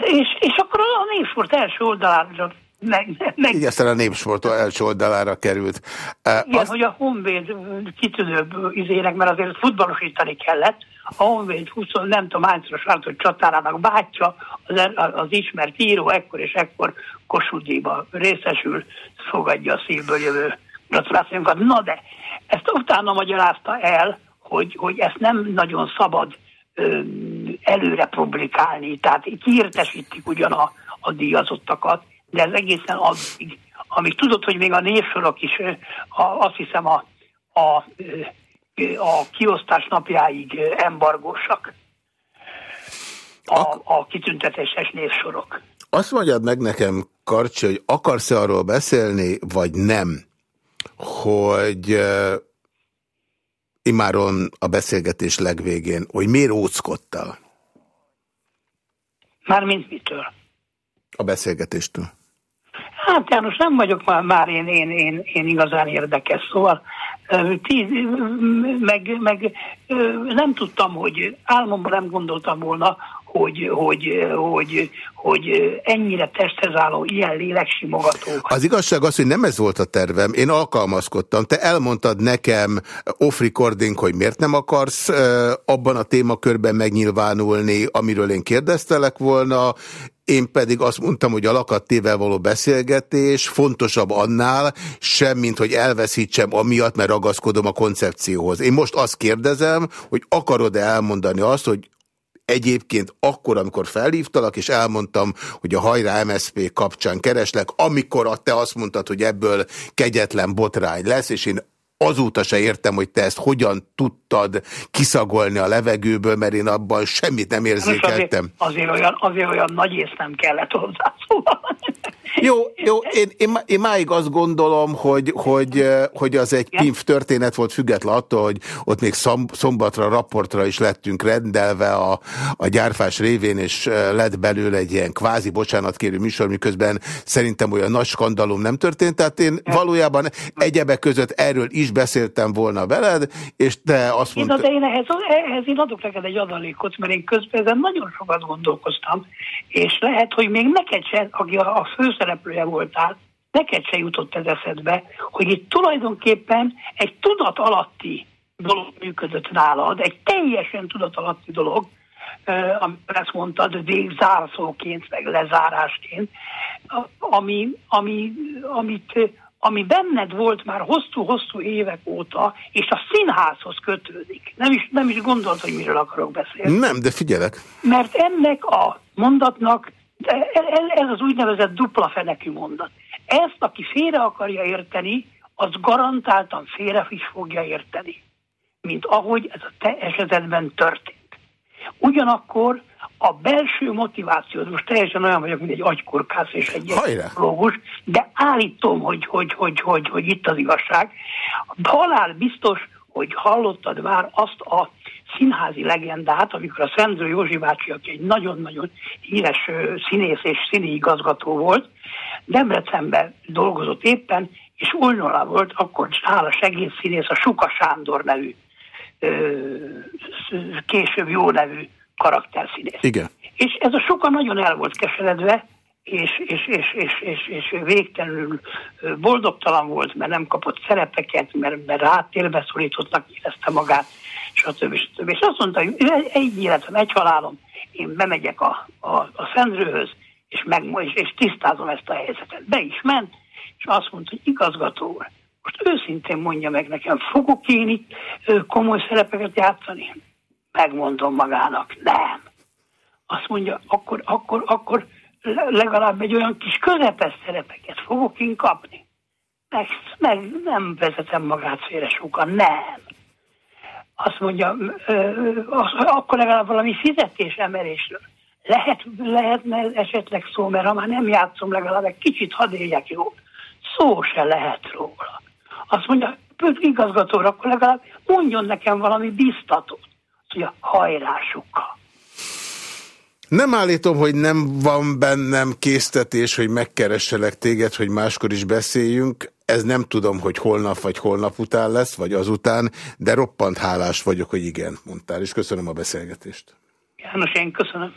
És, és akkor a névsport első oldalán meg, meg... Így aztán a népsport első oldalára került. Igen, azt... hogy a Honvéd kitűnőbb izének, mert azért futballosítani kellett, a Honvéd 20, nem tudom hányszoros hogy csatárának bátyja, az, az ismert író ekkor és ekkor Kossuth részesül, fogadja a szívből jövő gratulációnkat. Na de, ezt utána magyarázta el, hogy, hogy ezt nem nagyon szabad ö, előre publikálni, tehát kiértesítik ugyan a, a díjazottakat, de ez egészen addig, amíg tudod, hogy még a névsorok is, a, azt hiszem a, a, a kiosztás napjáig embargósak, a, a kitüntetéses névsorok. Azt mondjad meg nekem, Karcsi, hogy akarsz-e arról beszélni, vagy nem, hogy uh, imáron a beszélgetés legvégén, hogy miért óckodtál? Mármint mitől? A beszélgetéstől. Hát János, nem vagyok már, már én, én, én, én igazán érdekes, szóval tíz, meg, meg nem tudtam, hogy álmomban nem gondoltam volna, hogy, hogy, hogy, hogy ennyire testhez álló, ilyen léleksimogató. Az igazság az, hogy nem ez volt a tervem. Én alkalmazkodtam. Te elmondtad nekem off-recording, hogy miért nem akarsz abban a témakörben megnyilvánulni, amiről én kérdeztelek volna. Én pedig azt mondtam, hogy a lakattével való beszélgetés fontosabb annál, semmint, hogy elveszítsem amiatt, mert ragaszkodom a koncepcióhoz. Én most azt kérdezem, hogy akarod-e elmondani azt, hogy egyébként akkor, amikor felhívtalak, és elmondtam, hogy a hajrá MSZP kapcsán kereslek, amikor te azt mondtad, hogy ebből kegyetlen botrány lesz, és én azóta se értem, hogy te ezt hogyan tudtad kiszagolni a levegőből, mert én abban semmit nem érzékeltem. Azért, azért, olyan, azért olyan nagy ész nem kellett hozzá, szóval. Jó, jó én, én, én máig azt gondolom, hogy, hogy, hogy az egy pimf történet volt független attól, hogy ott még szombatra, raportra is lettünk rendelve a, a gyárfás révén, és lett belőle egy ilyen kvázi bocsánatkérő műsor, miközben szerintem olyan nagy skandalum nem történt, tehát én valójában egyebek között erről is beszéltem volna veled, és te azt mondtad... De én ehhez, ehhez én adok neked egy adalékot, mert én közben ezen nagyon sokat gondolkoztam, és lehet, hogy még neked sem, aki a, a főszereplője voltál, neked se jutott ez eszedbe, hogy itt tulajdonképpen egy tudat alatti dolog működött nálad, egy teljesen tudat alatti dolog, amikor ezt mondtad, végzárszóként, meg lezárásként, ami, ami, amit ami benned volt már hosszú-hosszú évek óta, és a színházhoz kötődik. Nem is, nem is gondolt, hogy miről akarok beszélni. Nem, de figyelek. Mert ennek a mondatnak, ez az úgynevezett dupla fenekű mondat. Ezt, aki félre akarja érteni, az garantáltan félre is fogja érteni, mint ahogy ez a te esetedben történt. Ugyanakkor a belső motiváció, most teljesen olyan vagyok, mint egy agykorkász és egy lógus, de állítom, hogy, hogy, hogy, hogy, hogy itt az igazság. Halál biztos, hogy hallottad már azt a színházi legendát, amikor a Szendrő Józsi bácsi, aki egy nagyon-nagyon híres színész és színi igazgató volt, Debrecenben dolgozott éppen, és Ulnola volt akkor hála segédszínész, a Suka Sándor nevű, később jó nevű karakterszínész. Igen. És ez a soka nagyon el volt keseredve, és, és, és, és, és, és végtelenül boldogtalan volt, mert nem kapott szerepeket, mert, mert háttérbe szorítottnak érezte magát, stb. stb. És azt mondta, hogy egy életem, egy halálom, én bemegyek a, a, a Szendrőhöz, és, meg, és, és tisztázom ezt a helyzetet. Be is ment, és azt mondta, hogy igazgató úr, Most őszintén mondja meg nekem, fogok én itt komoly szerepeket játszani? Megmondom magának, nem. Azt mondja, akkor, akkor, akkor legalább egy olyan kis közepes szerepeket fogok én kapni. Meg, meg nem vezetem magát félre sokan, nem. Azt mondja, akkor legalább valami fizetésemelésről. Lehet, lehetne esetleg szó, mert ha már nem játszom, legalább egy kicsit hadd éljek jó. Szó se lehet róla. Azt mondja, igazgatóra, akkor legalább mondjon nekem valami biztatót. Azt mondja, hajrásukkal. Nem állítom, hogy nem van bennem késztetés, hogy megkeresselek téged, hogy máskor is beszéljünk. Ez nem tudom, hogy holnap vagy holnap után lesz, vagy azután, de roppant hálás vagyok, hogy igen, mondtál, és köszönöm a beszélgetést. János, én köszönöm.